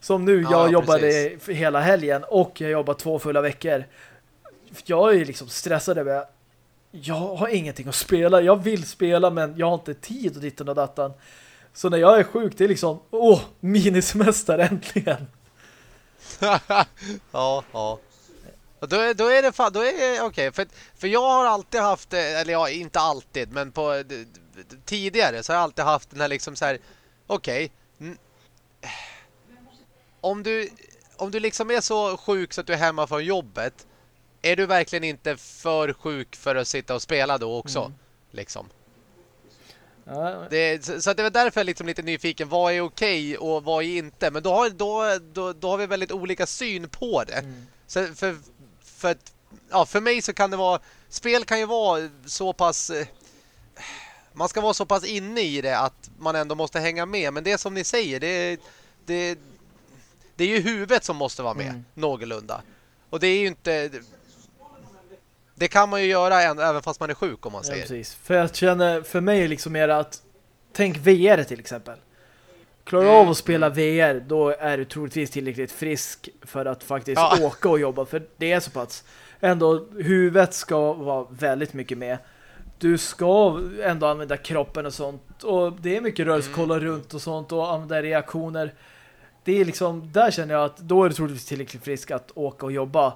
Som nu, jag ja, jobbade precis. hela helgen och jag jobbar två fulla veckor. Jag är liksom stressad över jag har ingenting att spela. Jag vill spela men jag har inte tid att ditta och dattan. Så när jag är sjuk, det är liksom åh, minisemester äntligen. ja, ja. Då är, då är det fan, då är okej. Okay, för, för jag har alltid haft, eller ja, inte alltid, men på tidigare så har jag alltid haft den här liksom så här, okej. Okay, om du, om du liksom är så sjuk så att du är hemma från jobbet, är du verkligen inte för sjuk för att sitta och spela då också? Mm. Liksom. Det, så, så det var därför jag liksom lite nyfiken. Vad är okej och vad är inte? Men då har, då, då, då har vi väldigt olika syn på det. Mm. Så för, för, att, ja, för mig så kan det vara... Spel kan ju vara så pass... Man ska vara så pass inne i det att man ändå måste hänga med. Men det som ni säger, det, det, det är ju huvudet som måste vara med, mm. någorlunda. Och det är ju inte... Det kan man ju göra även fast man är sjuk om man säger. Ja, precis. För jag känner, för mig är liksom mer att tänk VR till exempel. Klarar du mm. av att spela VR då är du troligtvis tillräckligt frisk för att faktiskt ja. åka och jobba. För det är så pass. Ändå, huvudet ska vara väldigt mycket med. Du ska ändå använda kroppen och sånt. Och det är mycket rörelse, mm. kolla runt och sånt och använda reaktioner. Det är liksom, där känner jag att då är du troligtvis tillräckligt frisk att åka och jobba.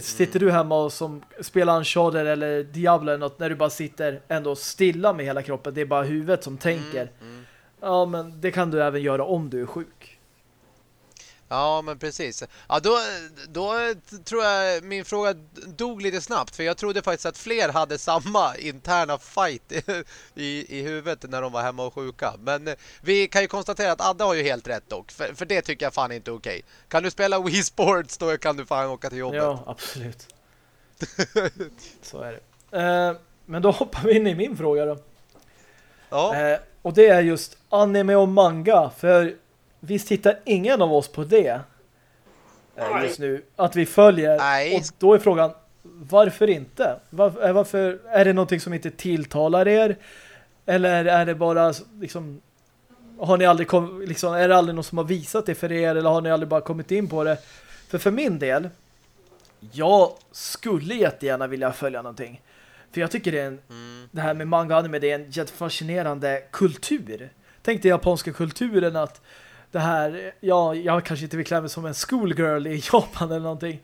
Sitter du hemma och som spelar Uncharted eller Diablo eller något när du bara sitter ändå stilla med hela kroppen, det är bara huvudet som tänker. Mm, mm. Ja, men det kan du även göra om du är sjuk. Ja, men precis. Ja, då, då tror jag min fråga dog lite snabbt. För jag trodde faktiskt att fler hade samma interna fight i, i huvudet när de var hemma och sjuka. Men eh, vi kan ju konstatera att Adda har ju helt rätt dock. För, för det tycker jag fan inte okej. Kan du spela Wii Sports då kan du fan åka till jobbet. Ja, absolut. Så är det. Eh, men då hoppar vi in i min fråga då. Ja. Eh, och det är just anime och manga. För visst tittar ingen av oss på det eh, just nu. Att vi följer. Nej. Och då är frågan, varför inte? Var, eh, varför, är det någonting som inte tilltalar er? Eller är det bara liksom har ni aldrig kom, liksom, är det aldrig någon som har visat det för er eller har ni aldrig bara kommit in på det? För för min del jag skulle jättegärna vilja följa någonting. För jag tycker det är en, mm. det här med manga anime det är en jättefascinerande kultur. Tänk dig japanska kulturen att det här, ja, jag kanske inte vill klä mig som en schoolgirl i Japan eller någonting.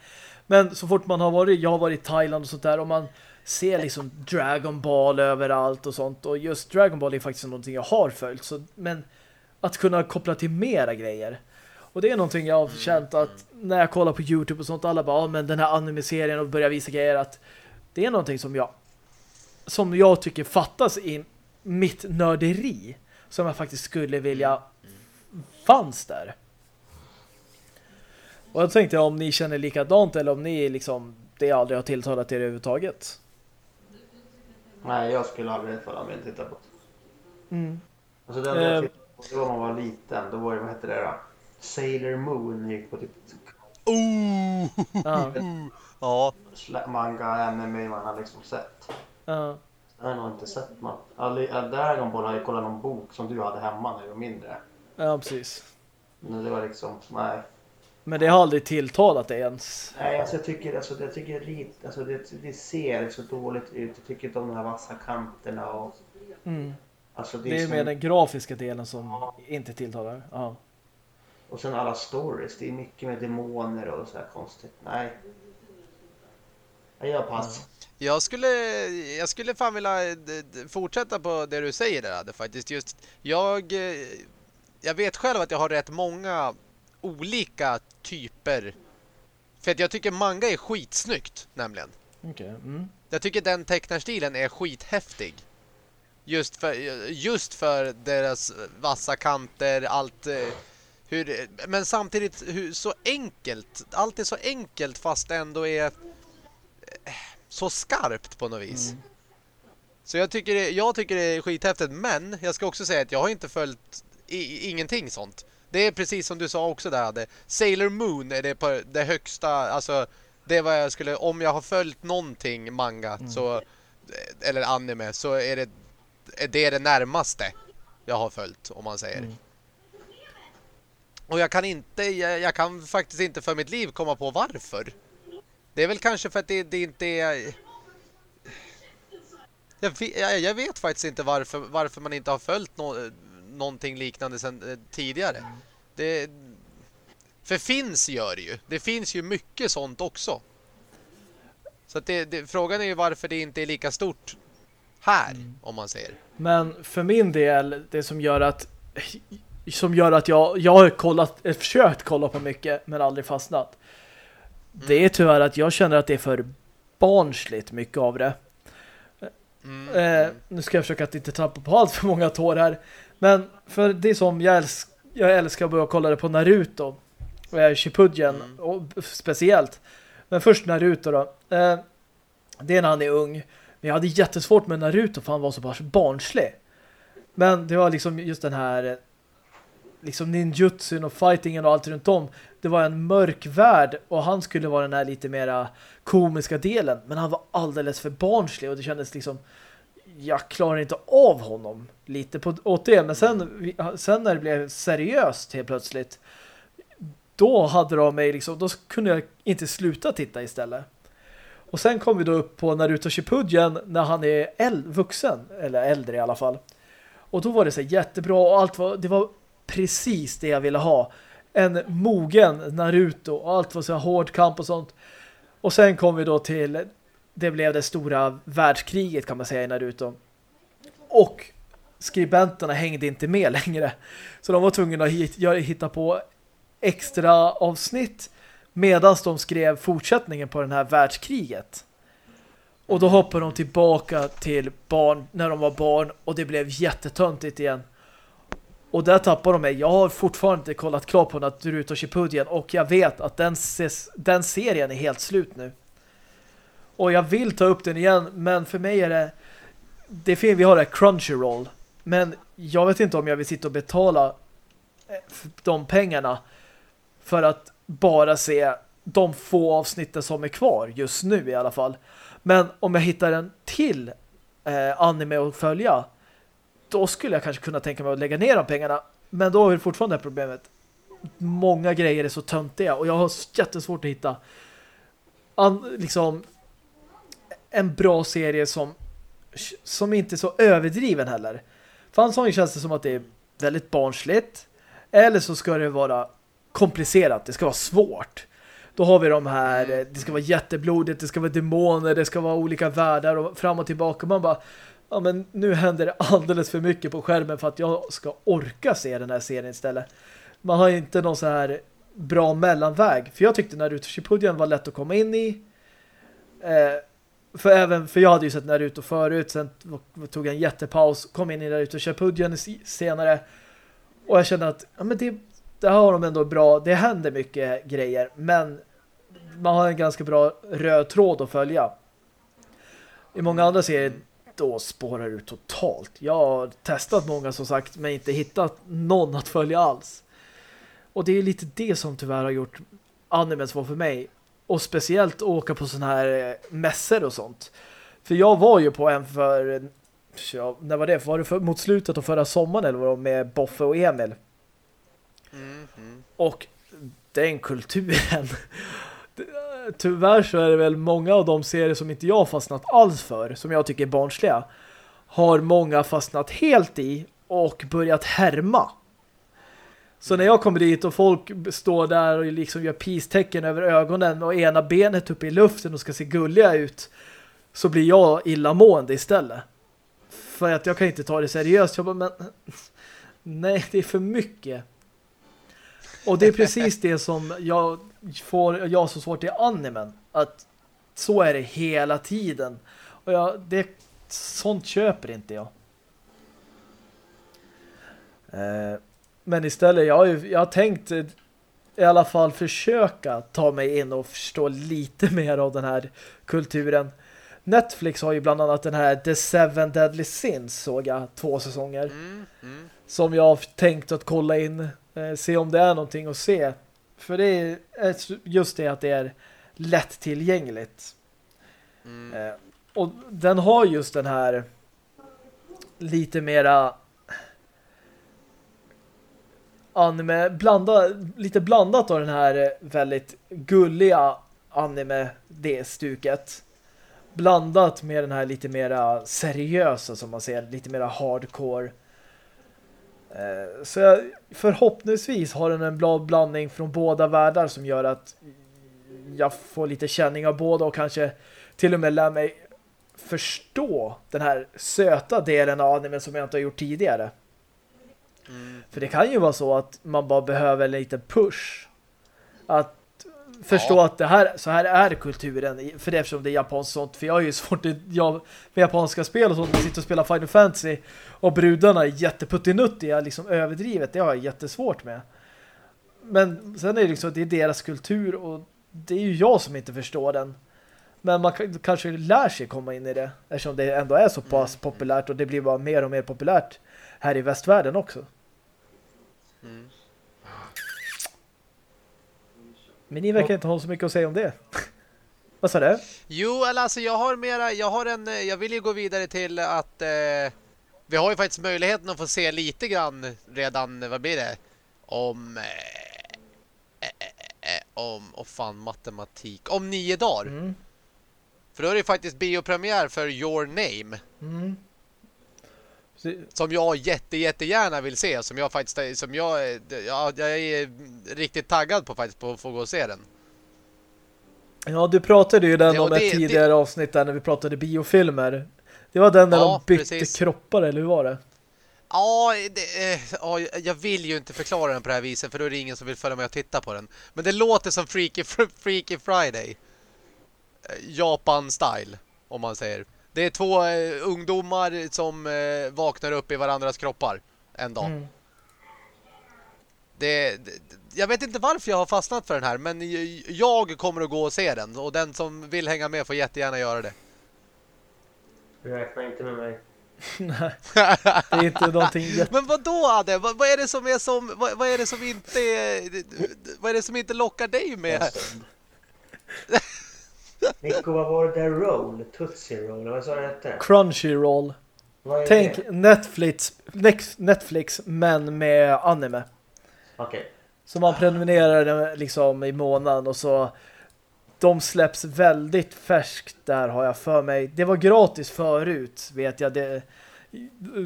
Men så fort man har varit, jag har varit i Thailand och sånt där och man ser liksom Dragon Ball överallt och sånt. Och just Dragon Ball är faktiskt någonting jag har följt. Så, men att kunna koppla till mera grejer. Och det är någonting jag har känt att när jag kollar på Youtube och sånt, alla bara, ah, men den här anime-serien och börjar visa grejer att det är någonting som jag som jag tycker fattas i mitt nörderi som jag faktiskt skulle vilja fanns där. Och jag tänkte om ni känner likadant eller om ni liksom det aldrig har tilltalat er överhuvudtaget. Nej, jag skulle aldrig falla med titta på mm. Alltså den där eh. det var man var liten, då var det, vad hette det då? Sailor Moon gick på typ... Oh! ja. Manga, anime man har liksom sett. Ja. Jag har nog inte sett man. Dragon Ball har jag kollat någon bok som du hade hemma när du var mindre. Ja, precis. Men det var liksom, nej. Men det har aldrig tilltalat dig ens. Nej, alltså jag tycker, alltså, jag tycker lite, alltså, det, det ser så dåligt ut. Jag tycker inte om de här vassa kanterna och... Mm. Alltså, det, är, det är som... mer den grafiska delen som ja. inte tilltalar. Ja. Och sen alla stories. Det är mycket med demoner och så här konstigt. Nej. Jag gör pass. Jag skulle, jag skulle fan vilja fortsätta på det du säger där faktiskt just jag eh, jag vet själv att jag har rätt många olika typer för att jag tycker manga är skitsnyggt nämligen. Okay. Mm. Jag tycker den tecknarstilen är skithäftig. Just för, just för deras vassa kanter, allt eh, hur, men samtidigt hur, så enkelt. Allt är så enkelt fast ändå är så skarpt på något vis. Mm. Så jag tycker, det, jag tycker det är skithäftigt. Men jag ska också säga att jag har inte följt i, ingenting sånt. Det är precis som du sa också där. Det. Sailor Moon är det på det högsta. Alltså det var jag skulle. Om jag har följt någonting manga mm. så eller anime så är det är det det närmaste jag har följt om man säger. Mm. Och jag kan inte jag, jag, kan faktiskt inte för mitt liv komma på varför. Det är väl kanske för att det, det inte är... Jag vet, jag vet, faktiskt inte varför, varför man inte har följt no, någonting liknande sedan eh, tidigare. Det, för finns gör det ju. Det finns ju mycket sånt också. Så det, det, frågan är ju varför det inte är lika stort här, mm. om man säger. Men för min del, det som gör att som gör att jag, jag har kollat, försökt kolla på mycket men aldrig fastnat. Det är tyvärr att jag känner att det är för barnsligt mycket av det. Mm. Eh, nu ska jag försöka att inte trappa på allt för många tår här. Men för det som jag, älsk jag älskar att börja kolla det på Naruto. Och jag är Shippuden mm. och speciellt. Men först Naruto då. Eh, det är när han är ung. Men jag hade jättesvårt med Naruto för han var så pass barnslig. Men det var liksom just den här liksom ninjutsun och fightingen och allt runt om. Det var en mörk värld och han skulle vara den här lite mera komiska delen. Men han var alldeles för barnslig och det kändes liksom jag klarar inte av honom lite på, åt det. Men sen, sen när det blev seriöst helt plötsligt då hade de mig liksom, då kunde jag inte sluta titta istället. Och sen kom vi då upp på Naruto Shippuden när han är vuxen, eller äldre i alla fall. Och då var det så jättebra och allt var, det var precis det jag ville ha. En mogen Naruto och allt var så här hård kamp och sånt. Och sen kom vi då till det blev det stora världskriget kan man säga i Naruto. Och skribenterna hängde inte med längre. Så de var tvungna att hitta på extra avsnitt medan de skrev fortsättningen på den här världskriget. Och då hoppade de tillbaka till barn när de var barn och det blev jättetöntigt igen. Och där tappar de mig. Jag har fortfarande inte kollat klart på Naruto Shippuden och jag vet att den, ses, den serien är helt slut nu. Och jag vill ta upp den igen, men för mig är det det är fel, vi har det Crunchyroll. Men jag vet inte om jag vill sitta och betala eh, de pengarna för att bara se de få avsnitten som är kvar just nu i alla fall. Men om jag hittar en till eh, anime att följa då skulle jag kanske kunna tänka mig att lägga ner de pengarna. Men då har vi fortfarande det här problemet. Många grejer är så töntiga och jag har jättesvårt att hitta an, liksom en bra serie som som inte är så överdriven heller. För en sån känns det som att det är väldigt barnsligt. Eller så ska det vara komplicerat. Det ska vara svårt. Då har vi de här, det ska vara jätteblodigt, det ska vara demoner, det ska vara olika världar och fram och tillbaka. Man bara, ja men nu händer det alldeles för mycket på skärmen för att jag ska orka se den här serien istället. Man har inte någon så här bra mellanväg. För jag tyckte Naruto Shippuden var lätt att komma in i. Eh, för även för jag hade ju sett Naruto förut sen tog jag en jättepaus kom in i Naruto Shippuden senare och jag kände att ja, men det, det har de ändå bra det händer mycket grejer men man har en ganska bra röd tråd att följa i många andra serier då spårar du totalt. Jag har testat många som sagt men inte hittat någon att följa alls. Och det är lite det som tyvärr har gjort animen svår för mig. Och speciellt åka på sådana här eh, mässor och sånt. För jag var ju på en för ja, när var det? Var det för, mot slutet av förra sommaren eller var det med Boffe och Emil? Mm -hmm. Och den kulturen tyvärr så är det väl många av de serier som inte jag fastnat alls för, som jag tycker är barnsliga, har många fastnat helt i och börjat härma. Så när jag kommer dit och folk står där och liksom gör peace-tecken över ögonen och ena benet uppe i luften och ska se gulliga ut så blir jag illamående istället. För att jag kan inte ta det seriöst. Jag bara, men nej, det är för mycket. Och det är precis det som jag får jag så svårt i animen. Att så är det hela tiden. Och jag, det, sånt köper inte jag. Eh, men istället, jag har, jag har tänkt i alla fall försöka ta mig in och förstå lite mer av den här kulturen. Netflix har ju bland annat den här The Seven Deadly Sins såg jag två säsonger. Mm, mm. Som jag har tänkt att kolla in, eh, se om det är någonting att se. För det är just det att det är lättillgängligt. Mm. Eh, och den har just den här lite mera anime blanda, lite blandat av den här väldigt gulliga anime det stuket blandat med den här lite mera seriösa som man ser, lite mera hardcore eh, så jag, förhoppningsvis har den en bra blandning från båda världar som gör att jag får lite känning av båda och kanske till och med lär mig förstå den här söta delen av anime som jag inte har gjort tidigare. Mm. För det kan ju vara så att man bara behöver en liten push. Att förstå ja. att det här, så här är kulturen. För det eftersom det är japanskt sånt. För jag har ju svårt jag, med japanska spel och sånt. Man sitter och spelar Final Fantasy och brudarna är jätteputtinuttiga, liksom överdrivet. Det har jag jättesvårt med. Men sen är det liksom att det är deras kultur och det är ju jag som inte förstår den. Men man kanske lär sig komma in i det eftersom det ändå är så pass mm. populärt och det blir bara mer och mer populärt här i västvärlden också. Mm. Men ni verkar inte ha så mycket att säga om det. Vad sa du? Jo, alltså jag har mera, jag har en, jag vill ju gå vidare till att eh, vi har ju faktiskt möjligheten att få se lite grann redan, vad blir det? Om, eh, eh, eh om, och fan, matematik, om nio dagar. Mm. För då är det faktiskt biopremiär för Your Name. Mm. Som jag jätte, jättegärna vill se. Som jag faktiskt som jag, ja, jag är riktigt taggad på faktiskt på att få gå och se den. Ja, du pratade ju den ja, om det, ett tidigare det... avsnitt där när vi pratade biofilmer. Det var den där ja, de bytte precis. kroppar, eller hur var det? Ja, det, ja, jag vill ju inte förklara den på det här viset för då är det ingen som vill följa med och titta på den. Men det låter som Freaky, Freaky Friday. Eh, Japan-style, om man säger. Det är två eh, ungdomar som eh, vaknar upp i varandras kroppar en dag. Mm. Det, det, jag vet inte varför jag har fastnat för den här, men jag kommer att gå och se den. Och den som vill hänga med får jättegärna göra det. Räkna inte med mig. Nej, det är inte någonting. Men vad då Adde? Vad, vad, är det som är som vad, vad, är det som inte vad är det som inte lockar dig med? Nico, vad var det där roll? Tootsie roll? Vad sa du hette? Crunchyroll. Tänk det? Netflix, Netflix men med anime. Okej. Okay. Så man prenumererar liksom i månaden och så de släpps väldigt färskt där har jag för mig. Det var gratis förut vet jag. Det,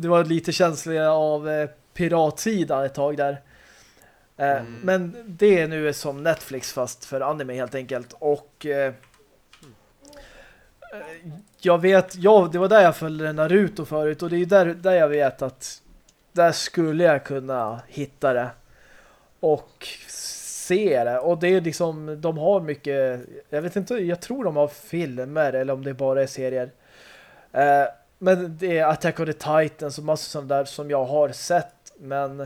det var lite känsliga av eh, piratsida ett tag där. Eh, mm. Men det är nu som Netflix fast för anime helt enkelt. Och eh, jag vet, ja, det var där jag följde Naruto förut och det är där, där jag vet att där skulle jag kunna hitta det och se det. Och det är liksom, de har mycket, jag vet inte, jag tror de har filmer eller om det bara är serier. Eh, men det är Attack of the Titans och massor alltså sådana där som jag har sett. Men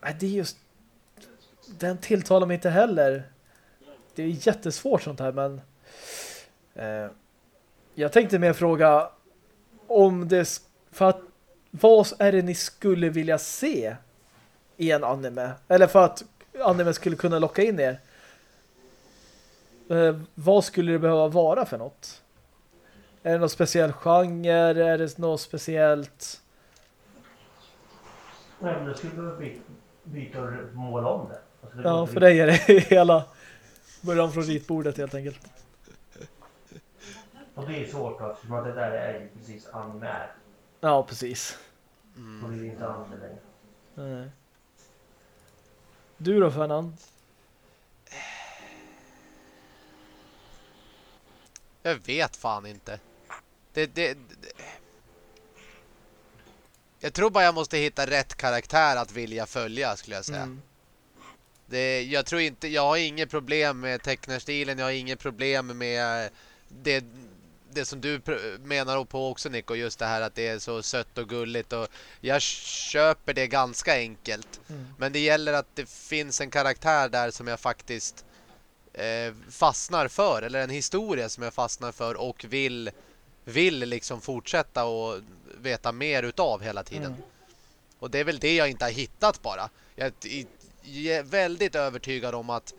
nej det är just, den tilltalar mig inte heller. Det är jättesvårt sånt här, men eh, jag tänkte mer fråga om det för att vad är det ni skulle vilja se i en anime? Eller för att anime skulle kunna locka in er? Eh, vad skulle det behöva vara för något? Är det någon speciell genre? Är det något speciellt... Nej, men det skulle behöva byta, byta mål om det. Alltså det ja, för dig är det hela början från ritbordet helt enkelt. Och det är svårt eftersom att det där är ju precis anime Ja, precis. Mm. Och det är inte anime längre. Nej. Du då, Fernan? Jag vet fan inte. det, det, det, jag tror bara jag måste hitta rätt karaktär att vilja följa skulle jag säga. Mm. Det, jag tror inte, jag har inget problem med tecknarstilen, jag har inget problem med det, det som du menar på också Nico, just det här att det är så sött och gulligt och jag köper det ganska enkelt. Mm. Men det gäller att det finns en karaktär där som jag faktiskt eh, fastnar för, eller en historia som jag fastnar för och vill vill liksom fortsätta och veta mer utav hela tiden. Mm. Och det är väl det jag inte har hittat bara. Jag är väldigt övertygad om att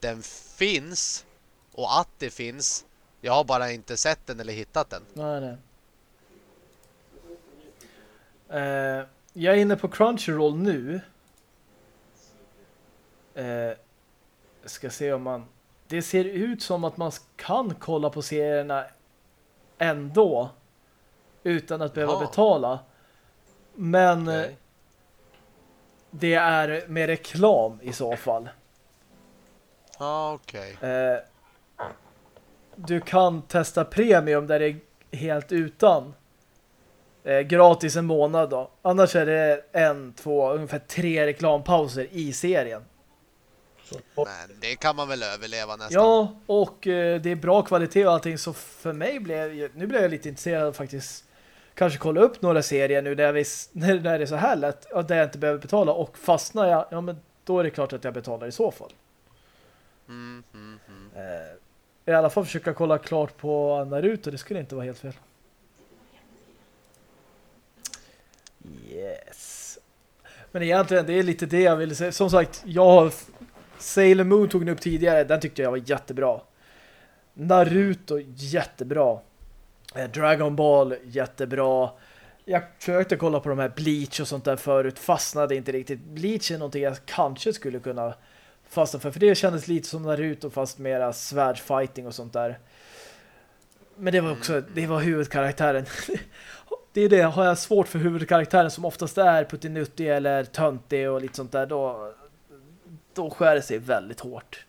den finns och att det finns. Jag har bara inte sett den eller hittat den. Nej, nej. Uh, jag är inne på Crunchyroll nu. Uh, ska se om man... Det ser ut som att man kan kolla på serierna ändå utan att behöva ja. betala. Men okay. det är med reklam i så fall. Ja, ah, okej. Okay. Eh, du kan testa premium där det är helt utan. Eh, gratis en månad då. Annars är det en, två, ungefär tre reklampauser i serien. Men det kan man väl överleva nästan. Ja, och eh, det är bra kvalitet och allting. Så för mig blev nu blev jag lite intresserad faktiskt kanske kolla upp några serier nu där, vi, när det är så här lätt där jag inte behöver betala. Och fastnar jag, ja men då är det klart att jag betalar i så fall. Mm, mm, mm. Eh, i alla fall försöka kolla klart på Naruto. Det skulle inte vara helt fel. Yes. Men egentligen, det är lite det jag ville säga. Som sagt, jag har Sailor Moon tog ni upp tidigare. Den tyckte jag var jättebra. Naruto, jättebra. Eh, Dragon Ball, jättebra. Jag försökte kolla på de här Bleach och sånt där förut. Fastnade inte riktigt. Bleach är någonting jag kanske skulle kunna fastna för. För det kändes lite som Naruto fast mera svärdfighting och sånt där. Men det var också, det var huvudkaraktären. det är det, har jag svårt för huvudkaraktären som oftast är puttinuttig eller töntig och lite sånt där, då, då skär det sig väldigt hårt.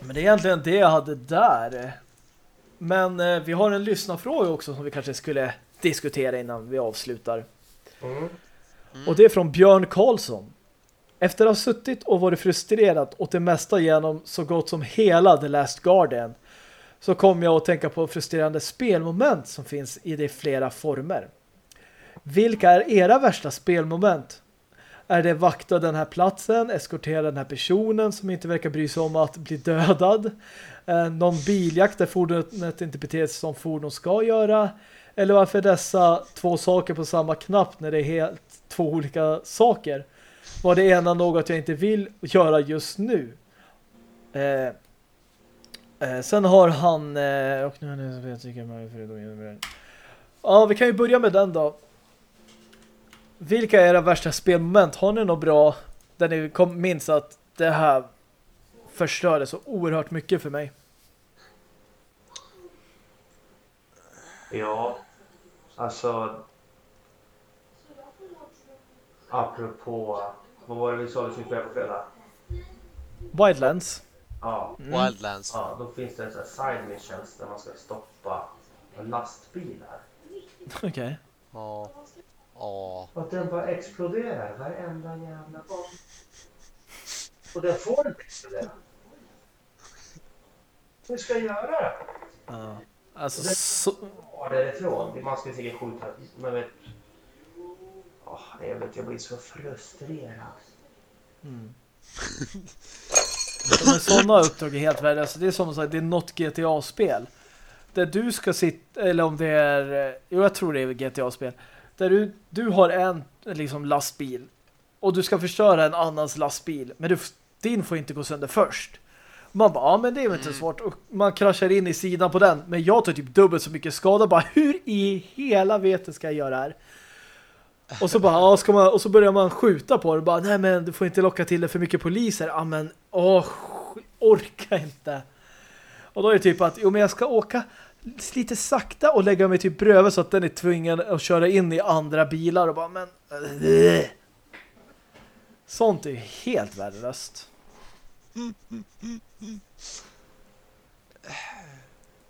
Men det är egentligen det jag hade där. Men eh, vi har en lyssnarfråga också som vi kanske skulle diskutera innan vi avslutar. Mm. Mm. Och det är från Björn Karlsson. Efter att ha suttit och varit frustrerad åt det mesta genom så gott som hela The Last Guardian så kom jag att tänka på frustrerande spelmoment som finns i de flera former. Vilka är era värsta spelmoment? Är det vakta den här platsen, eskortera den här personen som inte verkar bry sig om att bli dödad? Eh, någon biljakt där fordonet inte beter sig som fordon ska göra? Eller varför dessa två saker på samma knapp när det är helt två olika saker? Var det ena något jag inte vill göra just nu? Eh, eh, sen har han... Eh, och nu, nu, jag tycker man, ja, vi kan ju börja med den då. Vilka är era värsta spelmoment? Har ni något bra där ni kom, minns att det här förstörde så oerhört mycket för mig? Ja, alltså apropå vad var det vi sa vi skulle spela på fredag? Wildlands. Ja. Mm. Wildlands. Ja, då finns det en sån här side missions där man ska stoppa lastbilar. Okej. Okay. Ja. Ja. Och att den bara exploderar varenda jävla gång. Och den får inte explodera. Hur ska jag göra det? Ja. Alltså, så... därifrån. Man ska säkert skjuta. Men vet... Oh, jag vet, jag blir så frustrerad. Mm. Men sådana uppdrag är helt värdelösa. Det är som sagt, det är något GTA-spel. Där du ska sitta, eller om det är, jo jag tror det är GTA-spel där du, du har en liksom lastbil och du ska förstöra en annans lastbil men du, din får inte gå sönder först. Man bara, ja men det är väl inte mm. svårt. Och man kraschar in i sidan på den. Men jag tar typ dubbelt så mycket skada. Bara, hur i hela vetet ska jag göra här? Och så bara, ja, ska man, och så börjar man skjuta på det. Bara, nej men du får inte locka till det för mycket poliser. Ja men, åh, orka inte. Och då är det typ att, jo men jag ska åka lite sakta och lägga mig typ bredvid så att den är tvungen att köra in i andra bilar och bara, men äh. sånt är helt värdelöst.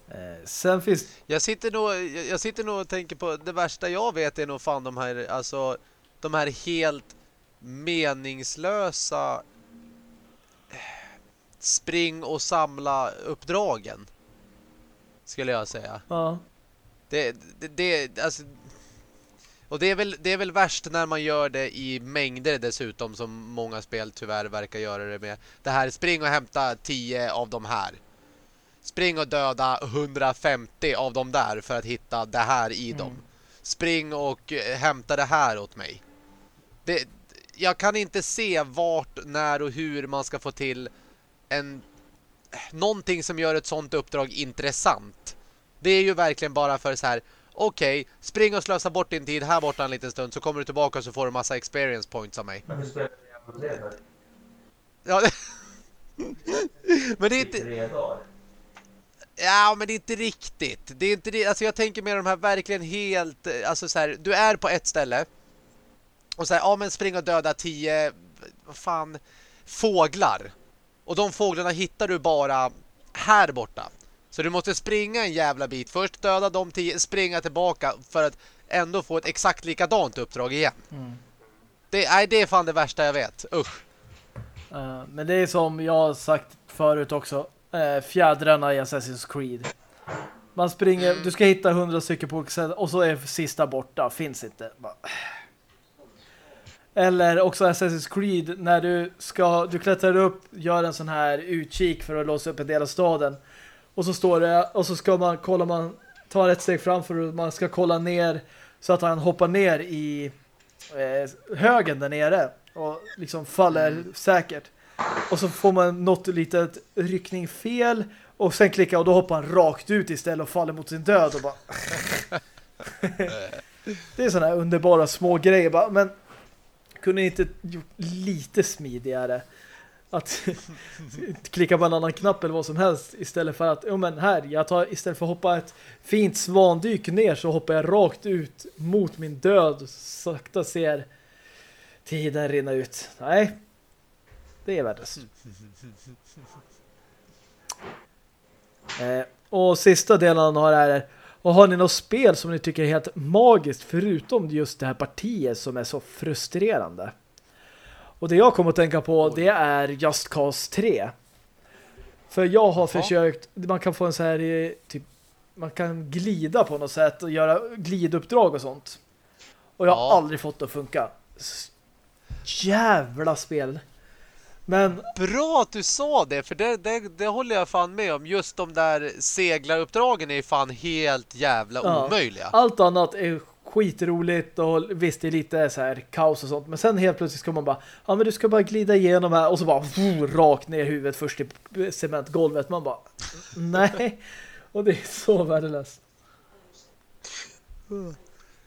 Eh, sen finns... Jag sitter, nog, jag sitter nog och tänker på det värsta jag vet är nog fan de här, alltså, de här helt meningslösa eh, spring och samla uppdragen. Skulle jag säga. Ja. Det, det, det alltså, och det är, väl, det är väl värst när man gör det i mängder dessutom som många spel tyvärr verkar göra det med. Det här, spring och hämta 10 av de här. Spring och döda 150 av dem där för att hitta det här i mm. dem. Spring och eh, hämta det här åt mig. Det, jag kan inte se vart, när och hur man ska få till en någonting som gör ett sånt uppdrag intressant. Det är ju verkligen bara för så här okej, okay, spring och slösa bort din tid här borta en liten stund så kommer du tillbaka och så får du massa experience points av mig. Men du spelar Ja, men det är inte... Ja, men det är inte riktigt. Det är inte alltså jag tänker mer de här verkligen helt alltså så här, du är på ett ställe och så här, ja men spring och döda tio vad fan fåglar. Och de fåglarna hittar du bara här borta. Så du måste springa en jävla bit. Först döda de tio, springa tillbaka för att ändå få ett exakt likadant uppdrag igen. Mm. Det, nej, det är fan det värsta jag vet. Usch. Uh, men det är som jag har sagt förut också. Uh, fjädrarna i Assassin's Creed. Man springer, mm. du ska hitta hundra stycken på och så är sista borta. Finns inte. Bara. Eller också Assassin's Creed när du ska du klättrar upp, gör en sån här utkik för att låsa upp en del av staden. Och så står det och så ska man kolla man tar ett steg framför och man ska kolla ner så att han hoppar ner i eh, högen där nere och liksom faller mm. säkert. Och så får man något litet ryckning fel och sen klicka och då hoppar han rakt ut istället och faller mot sin död och bara Det är sådana här underbara små grejer bara, men kunde inte gjort lite smidigare att klicka på en annan knapp eller vad som helst istället för att, ja men här, jag tar istället för att hoppa ett fint svandyk ner så hoppar jag rakt ut mot min död sakta ser tiden rinna ut. Nej, det är värdelöst. eh, och sista delen han har är och har ni något spel som ni tycker är helt magiskt förutom just det här partiet som är så frustrerande? Och det jag kommer att tänka på det är Just Cause 3. För jag har Aha. försökt, man kan få en så här eh, typ, man kan glida på något sätt och göra gliduppdrag och sånt. Och jag har ja. aldrig fått det att funka. Jävla spel. Men... Bra att du sa det, för det, det, det håller jag fan med om. Just de där seglaruppdragen är fan helt jävla ja. omöjliga. Allt annat är skitroligt och visst det är lite så här kaos och sånt. Men sen helt plötsligt ska man bara, ja men du ska bara glida igenom här och så bara oh, rakt ner huvudet först i cementgolvet. Man bara, nej. Och det är så värdelöst.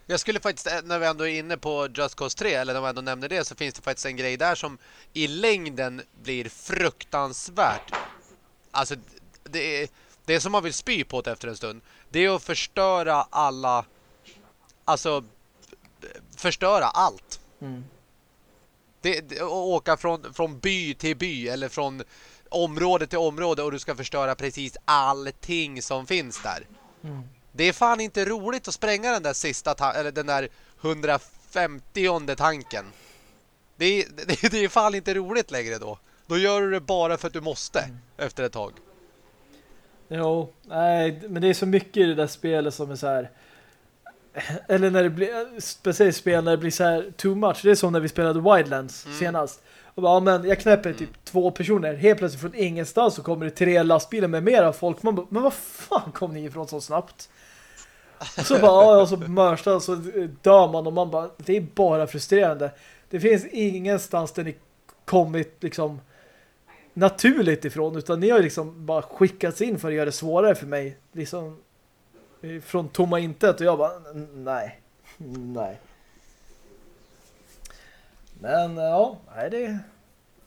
Jag skulle faktiskt, eh, när vi ändå är inne på Just Cause 3, eller när vi ändå nämner det, så finns det faktiskt en grej där som i längden blir fruktansvärt. Alltså, det är, det är som man vill spy på det efter en stund. Det är att förstöra alla alltså förstöra allt. Mm. Det, det, åka från, från by till by eller från område till område och du ska förstöra precis allting som finns där. Mm. Det är fan inte roligt att spränga den där sista eller den där 150 tanken. Det är, det, det är fan inte roligt längre då. Då gör du det bara för att du måste mm. efter ett tag. Jo, nej, men det är så mycket i det där spelet som är så här eller när det blir speciellt spel när det blir så här too much. Det är som när vi spelade Wildlands mm. senast. Och bara, ja, men jag knäpper typ mm. två personer. Helt plötsligt från ingenstans så kommer det tre lastbilar med mera folk. Man bara, men vad fan kom ni ifrån så snabbt? Och så bara, ja, och så mörstar så dör man och man bara, det är bara frustrerande. Det finns ingenstans där ni kommit liksom naturligt ifrån utan ni har liksom bara skickats in för att göra det svårare för mig. Liksom från tomma intet och jag bara, nej, nej. Men ja, nej, det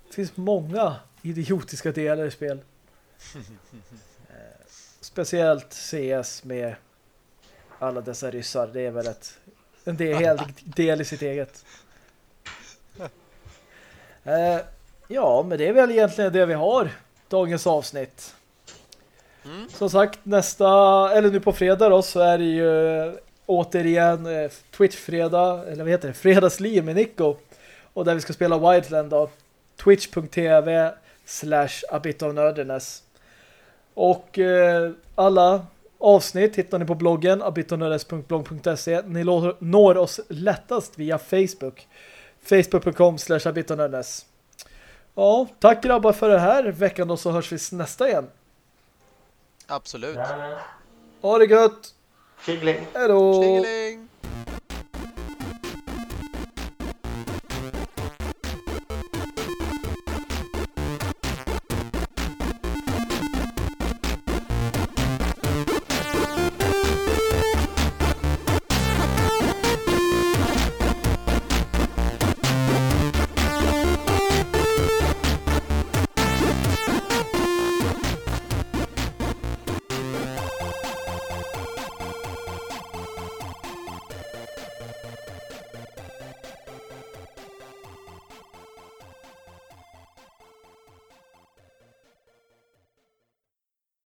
finns många idiotiska delar i spel. Eh, speciellt CS med alla dessa ryssar. Det är väl ett, en del, hel del i sitt eget. Eh, ja, men det är väl egentligen det vi har dagens avsnitt. Mm. Som sagt, nästa, eller nu på fredag då, så är det ju eh, återigen eh, Twitch-fredag, eller vad heter det? Fredagsliv med Nico. Och där vi ska spela Wildland då. Twitch.tv slash abitonörderness. Och eh, alla avsnitt hittar ni på bloggen abitonördes.blog.se. Ni når oss lättast via Facebook. Facebook.com slash. Ja, tack grabbar för det här veckan och så hörs vi nästa igen. Absolut. Ha det gött! Tjingeling. Hej då!